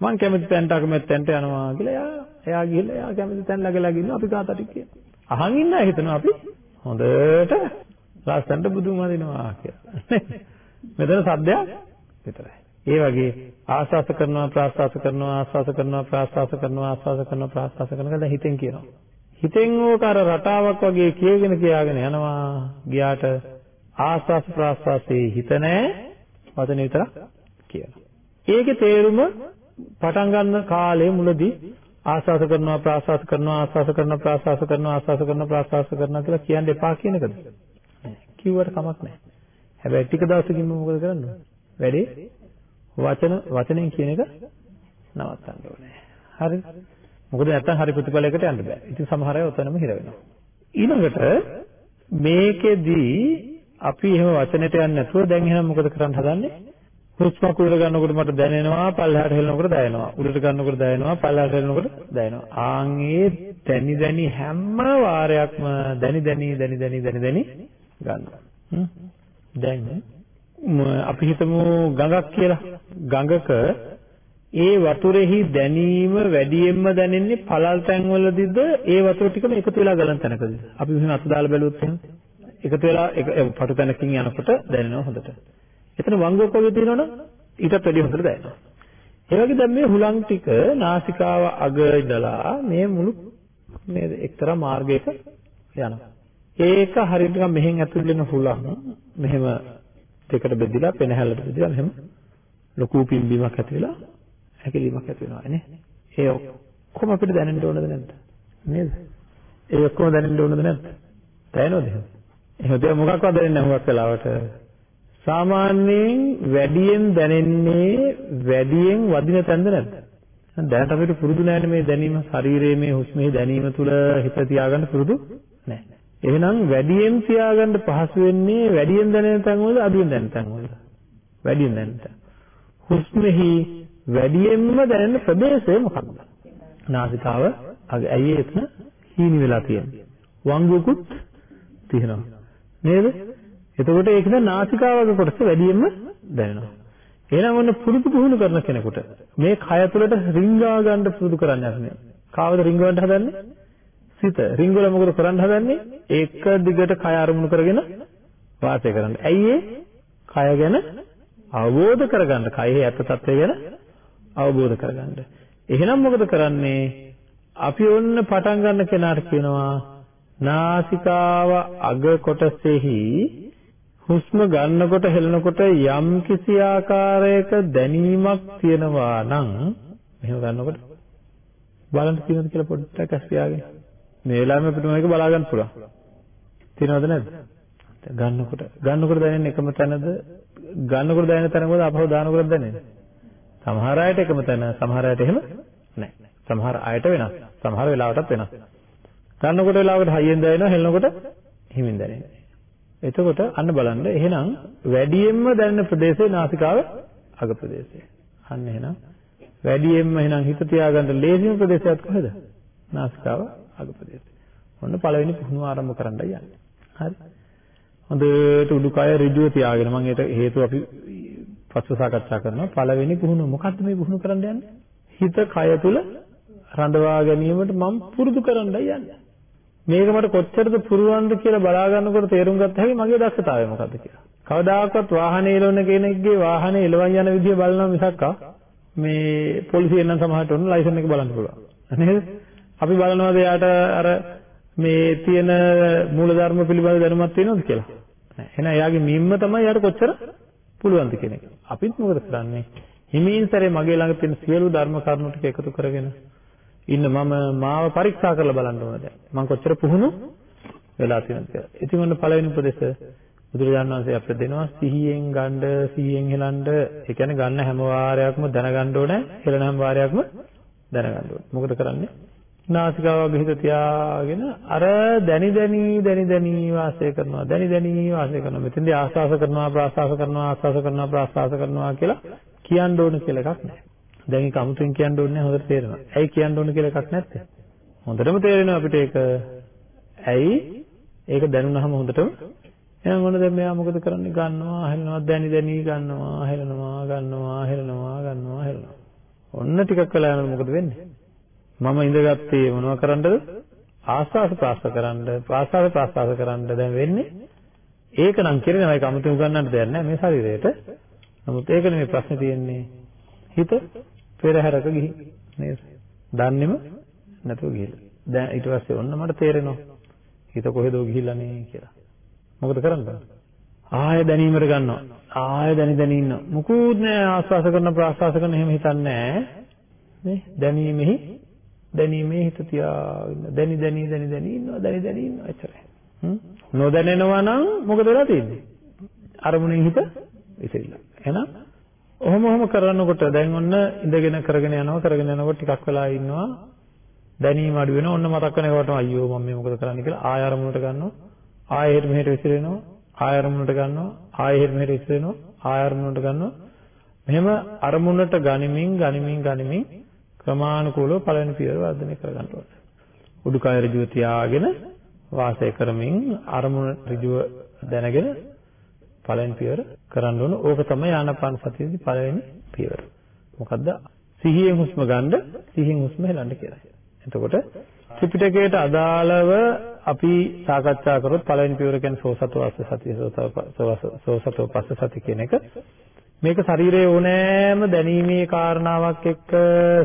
මං කැමති තැනට අකමැති තැනට යනවා කියලා එයා එයා ගිහිල්ලා එයා කැමති තැන ළඟ ළඟ ඉන්නවා අපි ගාථා ටික කියනවා. අහන් ඉන්න අය හිතනවා අපි හොඳට ලස්සනට බුදුන් වදිනවා කියලා. මෙතන සද්දයක් විතරයි. ඒ වගේ ආස්වාස කරනවා ප්‍රාස්වාස කරනවා ආස්වාස කරනවා ප්‍රාස්වාස කරනවා ආස්වාස කරනවා ප්‍රාස්වාස කරනවා දැන් හිතෙන් කියනවා. හිතෙන් ඕක අර රටාවක් වගේ කියගෙන කියාගෙන යනවා. ගියාට ආස්වාස ප්‍රාස්වාසයේ හිත නැහැ වචන විතරක් කියනවා. ඒකේ තේරුම පටන් ගන්න කාලේ මුලදී ආස්වාස කරනවා ප්‍රාස්වාස කරනවා ආස්වාස කරනවා ප්‍රාස්වාස කරනවා ආස්වාස කරනවා ප්‍රාස්වාස කරනවා කියලා කියන්න එපා කියන එකද? කිව්වට කමක් නැහැ. හැබැයි ටික දවසකින්ම මොකද කරන්නේ? වැඩි වචන වචනෙන් කියන එක නවත්තන්න ඕනේ. හරිද? මොකද නැත්තම් හරි ප්‍රතිඵලයකට යන්න බෑ. ඉතින් සමහර අය ඔතනම හිර වෙනවා. ඊළඟට මේකෙදී අපි එහෙම වචනෙට යන්නේ නැතුව දැන් එහෙනම් මොකද කරන්න හදන්නේ? හුස්ම කුර ගන්නකොට මට දැනෙනවා පල්ලෙහාට හෙලනකොට දැනෙනවා උඩට ගන්නකොට දැනෙනවා පල්ලෙහාට හෙලනකොට දැනෙනවා ආන් ඒ දැනි දැනි හැම වාරයක්ම දැනි දැනි දැනි දැනි දැනි දැනි ගන්නවා දැන් අපි හිතමු ගඟක් කියලා ගඟක ඒ වතුරෙහි දැනීම වැඩියෙන්ම දැනෙන්නේ පළල් තැන්වලදීද ඒ වතුර ටිකම එකතු වෙලා ගලන තැනකද අපි මෙහෙම අත දාලා බැලුවොත් එහෙනම් එකතු වෙලා පටු තැනකින් යනකොට දැනෙනවා හොඳට එතන වංගුවක් වගේ තියෙනවනම් ඊටත් වැඩිය හොඳට දැනෙනවා. ඒ වගේ දැන් මේ හුලං ටික නාසිකාව අග ඉඳලා මේ මුළු නේද එක්තරා මාර්ගයක යනවා. ඒක හරියට නිකන් මෙහෙන් ඇතුල් වෙන හුලං මෙහෙම දෙකට බෙදිලා පෙනහැල්ලට බෙදිලා මෙහෙම ලොකු පිම්බීමක් ඇති වෙලා හැකිලීමක් ඇති වෙනවා නේ. ඒ ඔක්කොම අපිට දැනෙන්න ඕනද නැද්ද? නේද? ඒ ඔක්කොම දැනෙන්න ඕනද නැද්ද? දැනෙනවද එහෙම? එහෙම දෙයක් මොකක්වත් දැනෙන්නේ නැහැ හුඟක් වෙලාවට. සාමාන්‍යයෙන් වැඩියෙන් දැනෙන්නේ වැඩියෙන් වදින තැනද නැද්ද? දැනට අපිට පුරුදු නැහැ මේ දැනීම ශරීරයේ මේ හුස්මේ දැනීම තුල හිත තියාගන්න පුරුදු නැහැ. එහෙනම් වැඩියෙන් තියාගන්න පහසු වෙන්නේ වැඩියෙන් දැනෙන තැන් වල අඩුවෙන් දැනෙන තැන් වල. වැඩියෙන් දැනෙන තැන්. හුස්මෙහි වැඩියෙන්ම දැනෙන ප්‍රදේශය මොකක්ද? නාසිකාව අග ඇයි එතන හීනි වෙලා තියෙන්නේ. වංගුකුත් තියෙනවා. නේද? එතකොට ඒක ද නාසිකාවක කොටස වැඩියෙන්ම දැනෙනවා. එහෙනම් ඔන්න පුරුදු පුහුණු කරන කෙනෙකුට මේ කය තුළට රිංගා ගන්න පුරුදු කරන්න යන්නේ. කාවද රිංගවන්න හදන්නේ? සිත. රිංගවල මොකද කරන්න හදන්නේ? එක දිගට කය අරමුණු කරගෙන වාසය කරන්න. ඇයි කය ගැන අවබෝධ කරගන්න. කයෙහි ඇත්ත తත්වය ගැන අවබෝධ කරගන්න. එහෙනම් මොකද කරන්නේ? අපි ඔන්න පටන් ගන්න කෙනාට කියනවා නාසිකාව අග කොටසෙහි හුස්ම ගන්නකොට හෙලනකොට යම් කිසි ආකාරයක දැනීමක් තියෙනවා නම් මෙහෙම ගන්නකොට බලන්න තියෙනවද කියලා පොඩ්ඩක් අස් පියාගෙන මේ වෙලාවෙම අපිට මේක බලා ගන්න පුළුවන්. තියෙනවද නැද්ද? ගන්නකොට ගන්නකොට දැනෙන්නේ එකම තැනද? ගන්නකොට දැනෙන තැන මොකද අපහව දානකොට දැනෙන්නේ? සමහර අයට එකම තැන සමහර අයට එහෙම නැහැ. සමහර අයට වෙනස්. සමහර වෙලාවටත් වෙනස්. ගන්නකොට වෙලාවකට හයියෙන් දැනෙනවා හෙලනකොට හිමින් දැනෙනවා. එතකොට අන්න බලන්න. එහෙනම් වැඩියෙන්ම දැනෙන ප්‍රදේශේ නාසිකාව අග ප්‍රදේශය. අන්න එහෙනම් වැඩියෙන්ම එහෙනම් හිත තියාගන්න ලේසිම ප්‍රදේශයක් කොහෙද? නාසිකාව අග ප්‍රදේශය. ඔන්න පළවෙනි පුහුණුව ආරම්භ කරන්නයි යන්නේ. හරි. හොඳට උඩුකය ඍජුව තියාගෙන මම ඒකට හේතුව අපි පස්ව සාකච්ඡා කරනවා. පළවෙනි පුහුණුව මොකක්ද මේ පුහුණු කරන්න යන්නේ? හිත කය තුල රඳවා ගැනීමට මම පුරුදු කරන්නයි යන්නේ. මේක මට කොච්චරද පුරුවන්ද කියලා බලා ගන්නකොට තේරුම් ගත්ත හැකි මගේ දක්ෂතාවය මොකද්ද කියලා. කවදාකවත් වාහනේ එලවන කෙනෙක්ගේ වාහනේ එලවන් යන විදිය බලනවා මිසක් මේ පොලිසියෙන් නම් සමහරට ඔන්න ලයිසන් එක බලන්න පුළුවන්. නේද? අපි බලනවාද එයාට අර මේ තියෙන මූලධර්ම පිළිබඳ දැනුමක් තියෙනවද කියලා? නෑ. එහෙනම් එයාගේ මිම්ම තමයි යාට කොච්චර පුළුවන්ද කියන එක. අපිත් මොකද කරන්නේ? හිමින් සැරේ මගේ ළඟ තියෙන සියලු ධර්ම කරුණු ටික එකතු කරගෙන ඉන්න මම මාව පරීක්ෂා කරලා බලන්න ඕන දැන්. මම කොච්චර පුහුණු වෙලා තියෙනවද කියලා. ඉතින් ඔන්න පළවෙනි උපදේශ බුදුරජාණන් වහන්සේ අපිට දෙනවා සිහියෙන් ගන්න සිහියෙන් හෙලන්න ඒ කියන්නේ ගන්න හැම වාරයක්ම දැනගන්න ඕනේ හෙලන හැම වාරයක්ම දැනගන්න ඕනේ. මොකද කරන්නේ? නාසිකාවක හිත තියාගෙන අර දැනි දැනි දැනි දැනි වාසය කරනවා දැනි දැනි වාසය කරනවා මෙතෙන්දී ආස්වාස කරනවා ප්‍රාස්වාස කරනවා ආස්වාස කරනවා ප්‍රාස්වාස කරනවා කියලා කියන්න ඕන කියලා එකක් නැහැ. දැන් ඒක අමුතුවෙන් කියන්න ඕනේ හොඳට තේරෙනවා. ඇයි කියන්න ඕන කියලා එකක් නැත්තේ? හොඳටම තේරෙනවා අපිට ඒක. ඇයි? ඒක දැනුණාම හොඳටම එහෙනම් මොන දැන් මෙයා මොකද කරන්නේ? ගන්නවා, හෙලනවා, දැනි දැනි ගන්නවා, හෙලනවා, ගන්නවා, හෙලනවා, ගන්නවා, හෙලනවා. ඔන්න ටිකක් වෙලා යනකොට මොකද වෙන්නේ? මම ඉඳගත්තේ මොනව කරන්නද? ආස්වාස ප්‍රාස්වාස කරන්න, ප්‍රාස්වාස ප්‍රාස්වාස කරන්න දැන් වෙන්නේ. ඒක නම් කිරෙනවා ඒක 아무තු උගන්නන්න දෙයක් නැහැ මේ ශරීරයට. නමුත් ඒක නෙමෙයි ප්‍රශ්නේ තියෙන්නේ. හිත පෙරහැරක ගිහින් නේද? දන්නේම නැතුව ගිහිල්ලා. දැන් ඊට පස්සේ ඔන්න මට තේරෙනවා. හිත කොහෙදෝ ගිහිල්ලා නේ කියලා. මොකද කරන්නේ? ආය දැනීමට ගන්නවා. ආය දැනි දැනි ඉන්නවා. මුකුත් නෑ ආස්වාස කරන ප්‍රාස්වාස කරන එහෙම හිතන්නේ නෑ. නේ? දැනීමෙහි දැනීමේ හිත තියාගෙන දැනි දැනි දැනි දැනි ඉන්නවා. දැනි දැනි ඉන්නවා. එච්චරයි. හ්ම්. නොදැනෙනවා නම් මොකද වෙලා තියෙන්නේ? අරමුණෙන් හිත විසිරිලා. එහෙනම් ඔහොම ඔහොම කරනකොට දැන් ඔන්න ඉඳගෙන කරගෙන යනවා කරගෙන යනකොට ටිකක් වෙලා ඉන්නවා දැනීම අඩු වෙනවා ඔන්න මතක් වෙනකොටම අයියෝ මම මේ මොකද කරන්නේ කියලා ආය අරමුණට ගන්නවා ආයෙ හෙට මෙහෙට විසිරෙනවා ආය අරමුණට ගන්නවා ආයෙ හෙට මෙහෙට විසිරෙනවා ආය අරමුණට ගන්නවා මෙහෙම අරමුණට ගනිමින් ගනිමින් ගනිමින් ක්‍රමානුකූලව පළවෙනි පියවර වර්ධනය කරගන්න ඕනේ. උඩුකය ඍජුව තියාගෙන වාසය කරමින් අරමුණ ඍජුව දැනගෙන පළවෙනි පියවර කරන්න ඕන. ඕක තමයි ආනාපාන සතියේදී පළවෙනි පියවර. මොකද්ද? සිහියෙන් හුස්ම ගන්න සිහියෙන් හුස්ම හෙලන්න කියලා. එතකොට ත්‍රිපිටකයට අදාළව අපි සාකච්ඡා කරොත් පළවෙනි පියවර කියන්නේ සෝසතෝ අස්ස සතිය සෝසතෝ පස්ස සති කියන එක. මේක ශරීරයේ ඕනෑම දැනීමේ කාරණාවක් එක්ක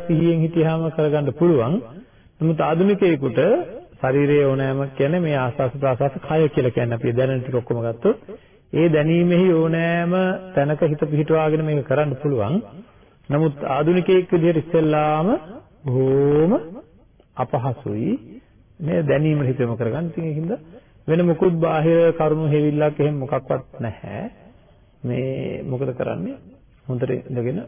සිහියෙන් හිටියාම කරගන්න පුළුවන් නමුත් ආධුනිකයෙකුට ශරීරයේ ඕනෑම කියන්නේ මේ ආස්වාස් ප්‍රාසාස කය කියලා කියන්නේ අපි දැනෙන ටික ඔක්කොම ගත්තොත් ඒ දැනීමෙහි ඕනෑම තැනක හිත පිහිටවාගෙන මේක කරන්න පුළුවන් නමුත් ආධුනිකයෙක් විදිහට ඉස්සෙල්ලාම බොහොම අපහසුයි මේ දැනීම හිතෙම කරගන්න. ඉතින් ඒකින්ද වෙන මොකුත් බාහිර කරුණු හේවිල්ලක් එහෙම මොකක්වත් නැහැ. මේ මොකද කරන්නේ? හොඳට ඉඳගෙන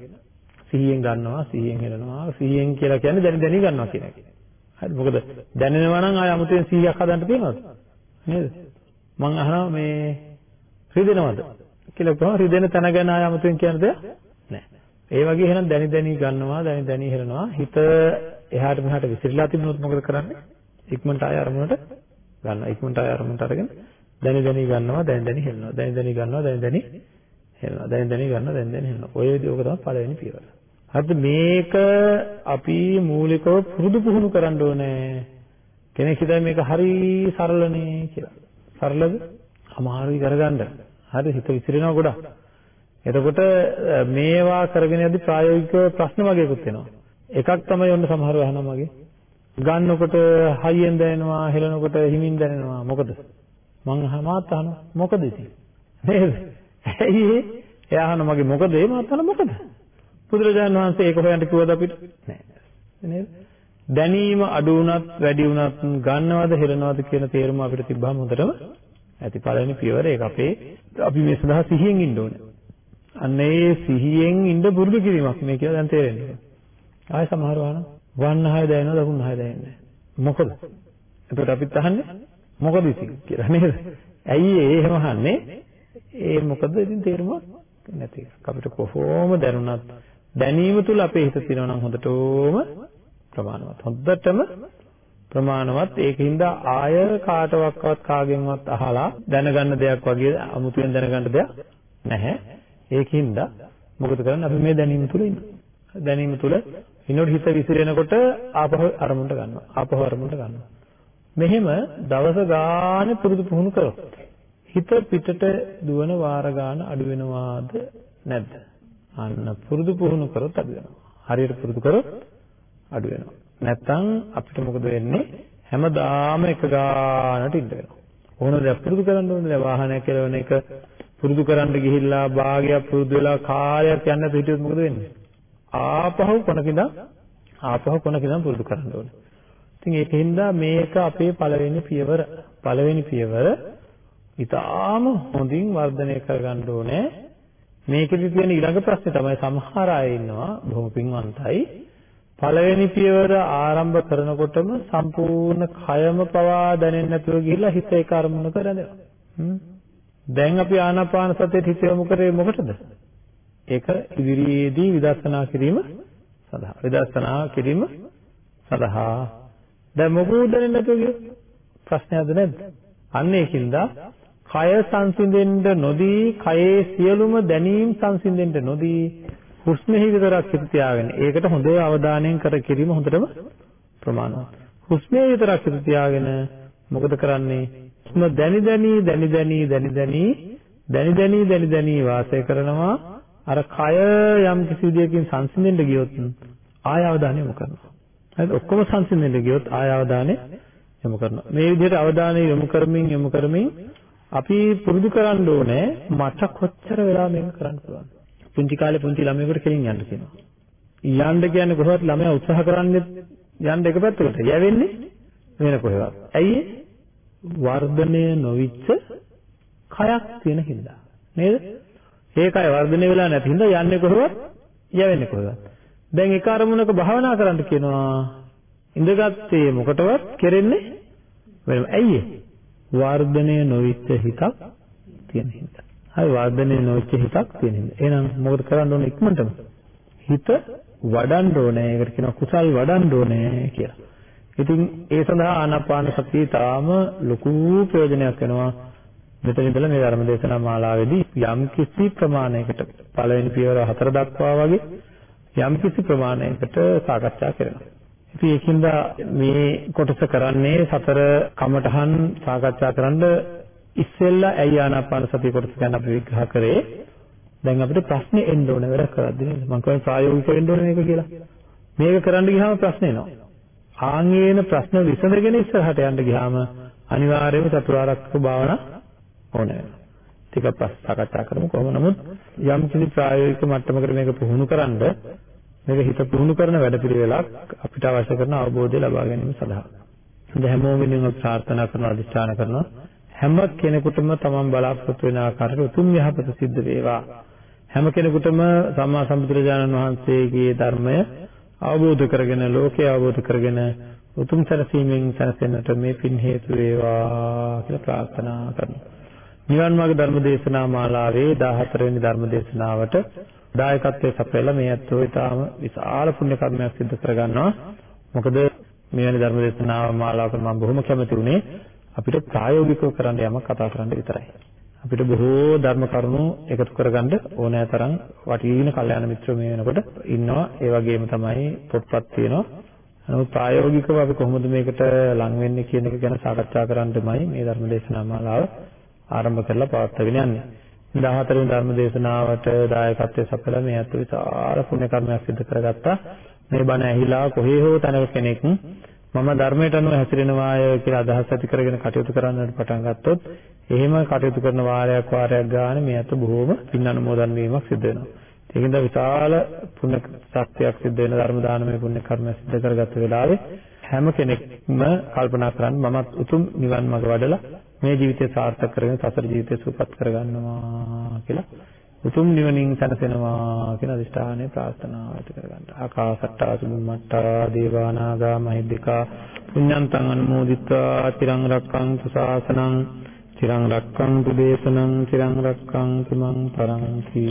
සිහියෙන් ගන්නවා, සිහියෙන් හෙලනවා, සිහියෙන් කියලා කියන්නේ දැනි දැනි ගන්නවා කියන එක. හරි මොකද දැනෙනවා නම් ආය අමුතෙන් 100ක් හදන්න තියනවද? නේද? මම අහනවා මේ රිදෙනවද කියලා කොහොම රිදෙන තැන ගැන ආය අමුතෙන් කියන දෙයක් නෑ. ඒ වගේ එහෙනම් දැනි දැනි ගන්නවා, දැනි දැනි හෙලනවා. හිත එහාට මෙහාට විසිරීලා තිබුණොත් මොකද කරන්නේ? ඉක්මනට ආය අරමුණට ගන්නවා. ඉක්මනට ආය අරමුණට අරගෙන දැනි දැනි ගන්නවා, දැනි දැනි හෙලනවා. දැනි දැනි ගන්නවා, දැනි දැනි හෙලනවා. දැනි දැනි ගන්නවා, දැනි දැනි හෙලනවා. ඔය විදිහ ඔක තමයි පළවෙනි පියවර. හරිද? මේක අපි මූලිකව පුරුදු පුහුණු කරන්න ඕනේ. කෙනෙක් හිතයි මේක හරි සරලනේ කියලා. සරලද? අමාරුයි කරගන්න. හරි හිත විසිරෙනවා ගොඩක්. එතකොට මේවා කරගෙන යද්දි ප්‍රායෝගික ප්‍රශ්න වගේකුත් එනවා. එකක් තමයි ඔන්න සමහරව අහනවා මගේ. ගන්නකොට හයියෙන් දැනෙනවා, හෙලනකොට හිමින් දැනෙනවා. මොකද? මං අහමාත් අහනවා. මොකද ඉතින්? නේද? ඇයි එයා අහන මගේ මොකද ඒ මාත් අහන මොකද? බුදුරජාණන් වහන්සේ ඒක හොයන්න කිව්වද අපිට? නෑ. නේද? දැනීම අඩු වුණත් වැඩි වුණත් ගන්නවද හෙලනවද කියන තේරුම අපිට තිබ්බම හොඳටම ඇති පළවෙනි පියවර ඒක අපේ අපි මේ සඳහා සිහියෙන් ඉන්න ඕනේ. අන්න ඒ සිහියෙන් ඉන්න පුරුදු කිරීමක් මේ කියලා දැන් තේරෙන්නේ. ආයෙ සමහරව අහනවා වන්නහය දැනෙනවද දකුණහය දැනෙන්නේ මොකද එතකොට අපිත් අහන්නේ මොකද ඉතින් කියලා නේද ඇයි ඒ එහෙම අහන්නේ ඒ මොකද ඉතින් තේරුමක් නැති. අපිට කොහොම දැනුණත් දැනීම තුල අපේ හිත තියෙනවා නම් හොඳටම ප්‍රමාණවත්. හොඳටම ප්‍රමාණවත්. ඒකින්ද ආය කාටවත් කාගෙන්වත් අහලා දැනගන්න දෙයක් වගේ අමුතුවෙන් දැනගන්න දෙයක් නැහැ. ඒකින්ද මොකද කරන්නේ? අපි මේ දැනීම තුල ඉන්නවා. දැනීම තුල ඊනොට හිත විසිරෙනකොට ආපහු අරමුණට ගන්නවා. ආපහු අරමුණට ගන්නවා. මෙහෙම දවස ගානේ පුරුදු පුහුණු කරොත් හිත පිටට දුවන වාර ගාන අඩු වෙනවාද නැද්ද? අන්න පුරුදු පුහුණු කරොත් අඩු වෙනවා. හරියට පුරුදු කරොත් අඩු වෙනවා. නැත්තම් අපිට මොකද වෙන්නේ? හැමදාම එක ගානට ඉඳ වෙනවා. ඕනද පුරුදු කරන්න ඕනේ වාහනයක් කෙලවන එක පුරුදු කරන්න ගිහිල්ලා භාගයක් පුරුදු වෙලා කාලයක් යන්න හිටියොත් මොකද වෙන්නේ? ආපහු කොනකින්ද ආපහු කොනකින්ද පුරුදු කරන්න ඕනේ. ඉතින් ඒකින්ද මේක අපේ පළවෙනි පියවර. පළවෙනි පියවර ඊටාම හොඳින් වර්ධනය කරගන්න ඕනේ. මේකෙදි තියෙන ඊළඟ ප්‍රශ්නේ තමයි සමහර අය ඉන්නවා බොහොම පින්වන්තයි. පළවෙනි පියවර ආරම්භ කරනකොටම සම්පූර්ණ කයම පවා දැනෙන්නේ නැතුව ගිහිල්ලා හිත ඒක අරමුණක රැඳෙනවා. දැන් අපි ආනාපාන සතියට හිත යොමු කරේ මොකටද? ඒක ඉදිරියේදී විදර්ශනා කිරීම සඳහා. විදර්ශනා කිරීම සඳහා. දැන් මොකද දැනෙන්නේ නැතුව ගියොත් ප්‍රශ්නයක්ද නැද්ද? අන්න ඒකින්ද කය සංසිඳෙන්න නොදී කයේ සියලුම දැනීම් සංසිඳෙන්න නොදී හුස්මෙහි විතරක් හිත තියාගෙන ඒකට හොඳ අවධානයෙන් කර කිරීම හොඳටම ප්‍රමාණවත්. හුස්මේ විතරක් හිත තියාගෙන මොකද කරන්නේ? හුස්ම දැනි දැනි දැනි දැනි දැනි දැනි දැනි දැනි දැනි දැනි වාසය කරනවා. අර කය යම් කිසි විදියකින් සංසිඳෙන්න ගියොත් ආය අවධානය යොමු කරනවා. හරිද? ඔක්කොම සංසිඳෙන්න ගියොත් ආය අවධානය යොමු කරනවා. මේ විදිහට අවධානය යොමු කරමින් යොමු කරමින් අපි පුරුදු කරන්න ඕනේ මට කොච්චර වෙලා මේක කරන්න පුළුවන්ද? පුංචි කාලේ පුංචි ළමයෙකුට කෙලින් යන්න කියනවා. යන්න කියන්නේ කොහොමද ළමයා උත්සාහ කරන්නේ යන්න එක පැත්තකට. යවෙන්නේ වෙන කොහෙවත්. ඇයි වර්ධනය නොවිච්ච කයක් තියෙන හින්දා. නේද? ඒකයි වර්ධනය වෙලා නැති හින්දා යන්නේ කොහෙවත් යවෙන්නේ කොහෙවත්. දැන් එක අරමුණක භාවනා කරන්න කියනවා. ඉඳගත්තේ මොකටවත් කෙරෙන්නේ වෙනම. ඇයි වර්ධනය නොවිච්ච හිතක් තියෙන හින්දා. හරි වර්ධනය නොවිච්ච හිතක් තියෙන හින්දා. එහෙනම් මොකද කරන්න ඕනේ ඉක්මනටම? හිත වඩන්න ඕනේ. ඒකට කියනවා කුසල් වඩන්න ඕනේ කියලා. ඉතින් ඒ සඳහා ආනාපාන සතිය තාම ලොකු ප්‍රයෝජනයක් වෙනවා. මෙතන ඉඳලා මේ ධර්ම දේශනා මාලාවේදී යම් කිසි ප්‍රමාණයකට පළවෙනි පියවර හතර දක්වා වගේ යම් කිසි ප්‍රමාණයකට සාකච්ඡා කරනවා. ඉතින් ඒකින්ද මේ කොටස කරන්නේ සතර කමඨහන් සාකච්ඡා කරන්න ඉස්සෙල්ලා ඇයි ආනාපාන සතිය කොටස ගැන අපි විග්‍රහ කරේ. දැන් අපිට ප්‍රශ්නේ එන්න ඕන වැඩ කරද්දී නේද? මම කියන්නේ ප්‍රායෝගික වෙන්න ඕනේ මේක කියලා. මේක කරන්න ගියාම ප්‍රශ්න එනවා. ආන්ගේන ප්‍රශ්න විසඳගෙන ඉස්සරහට යන්න ගියාම අනිවාර්යයෙන්ම චතුරාර්යක භාවනා ඕනේ වෙනවා. ටිකක් පස්සේ සාකච්ඡා කරමු කොහොම නමුත් යම් කිසි ප්‍රායෝගික මට්ටමකට මේක පුහුණු කරන්න මේක හිත පුහුණු කරන වැඩපිළිවෙලක් අපිට අවශ්‍ය කරන අවබෝධය ලබා ගැනීම සඳහා. හොඳ හැමෝම වෙනුවෙන් ප්‍රාර්ථනා කරන අධිෂ්ඨාන කරනවා හැම කෙනෙකුටම තමන් බලාපොරොත්තු වෙන ආකාරයට උතුම් යහපත සිද්ධ වේවා. හැම කෙනෙකුටම සම්මා සම්බුදුරජාණන් වහන්සේගේ ධර්මය අවබෝධ කරගෙන ලෝකය අවබෝධ කරගෙන උතුම් සැනසීමෙන් සැනසෙන්නට මේ පින් හේතු වේවා කියලා ප්‍රාර්ථනා කරනවා. නිවන් මාර්ග ධර්ම දේශනා මාලාවේ 14 වෙනි ධර්ම දේශනාවට දායකත්වයේ සපයලා මේ අත්ෝ ඊටාම විශාල පුණ්‍ය කර්මයක් සිදු කරගන්නවා. මොකද මෙවැනි ධර්ම දේශනාව මාලාවකට මම බොහොම කැමති උනේ අපිට ප්‍රායෝගිකව කරන්න යමක් කතා කරන්න විතරයි. අපිට බොහෝ ධර්ම කරුණු එකතු කරගන්න ඕනෑ තරම් වටින කල්යාණ මිත්‍රයෝ මේ වෙනකොට ඉන්නවා. ඒ වගේම තමයි පොත්පත් තියෙනවා. නමුත් ප්‍රායෝගිකව අපි කොහොමද මේකට ලං වෙන්නේ කියන එක ගැන සාකච්ඡා කරන්නමයි මේ ධර්ම දේශනා මාලාව ආරම්භ කරලා පවත්වාගෙන යන්නේ. 14 වෙනි ධර්ම දේශනාවට දායකත්වයේ සපයලා මේ අත විශාල පුණ්‍ය කර්මයක් සිදු කරගත්තා. මේ බණ ඇහිලා කොහේ හෝ තැනක කෙනෙක් මම ධර්මයට අනුව හැසිරෙනවාය කියලා අදහස් ඇති කරගෙන කටයුතු කරන්නට පටන් ගත්තොත් එහෙම කටයුතු කරන වාරයක් වාරයක් ගානේ මේ අත බොහෝම පින් අනුමෝදන් වීමක් සිදු වෙනවා. ඒකින්ද විශාල පුණ්‍ය ශක්තියක් සිදු වෙන ධර්ම දානමය පුණ්‍ය කර්ම සිදු කරගත්ත වෙලාවේ හැම කෙනෙක්ම කල්පනා කරන්න මමත් උතුම් නිවන් මඟ වඩලා මේ ජීවිතය සාර්ථක කරගෙන සසර ජීවිතය සුවපත් කරගන්නවා කියලා උතුම් නිවනින් සැනසෙනවා කියන අදිෂ්ඨානය ප්‍රාර්ථනා ඇති කරගන්න. ආකාසට්ටා සුම්මට්ටා දේවානාගා මහිද්దికා පුඤ්ඤන්තං අනුමෝදිත්වා තිරං රක්ඛන්තු ශාසනං තිරං රක්ඛන්තු දේශනං තිරං රක්ඛන්තු මං පරංති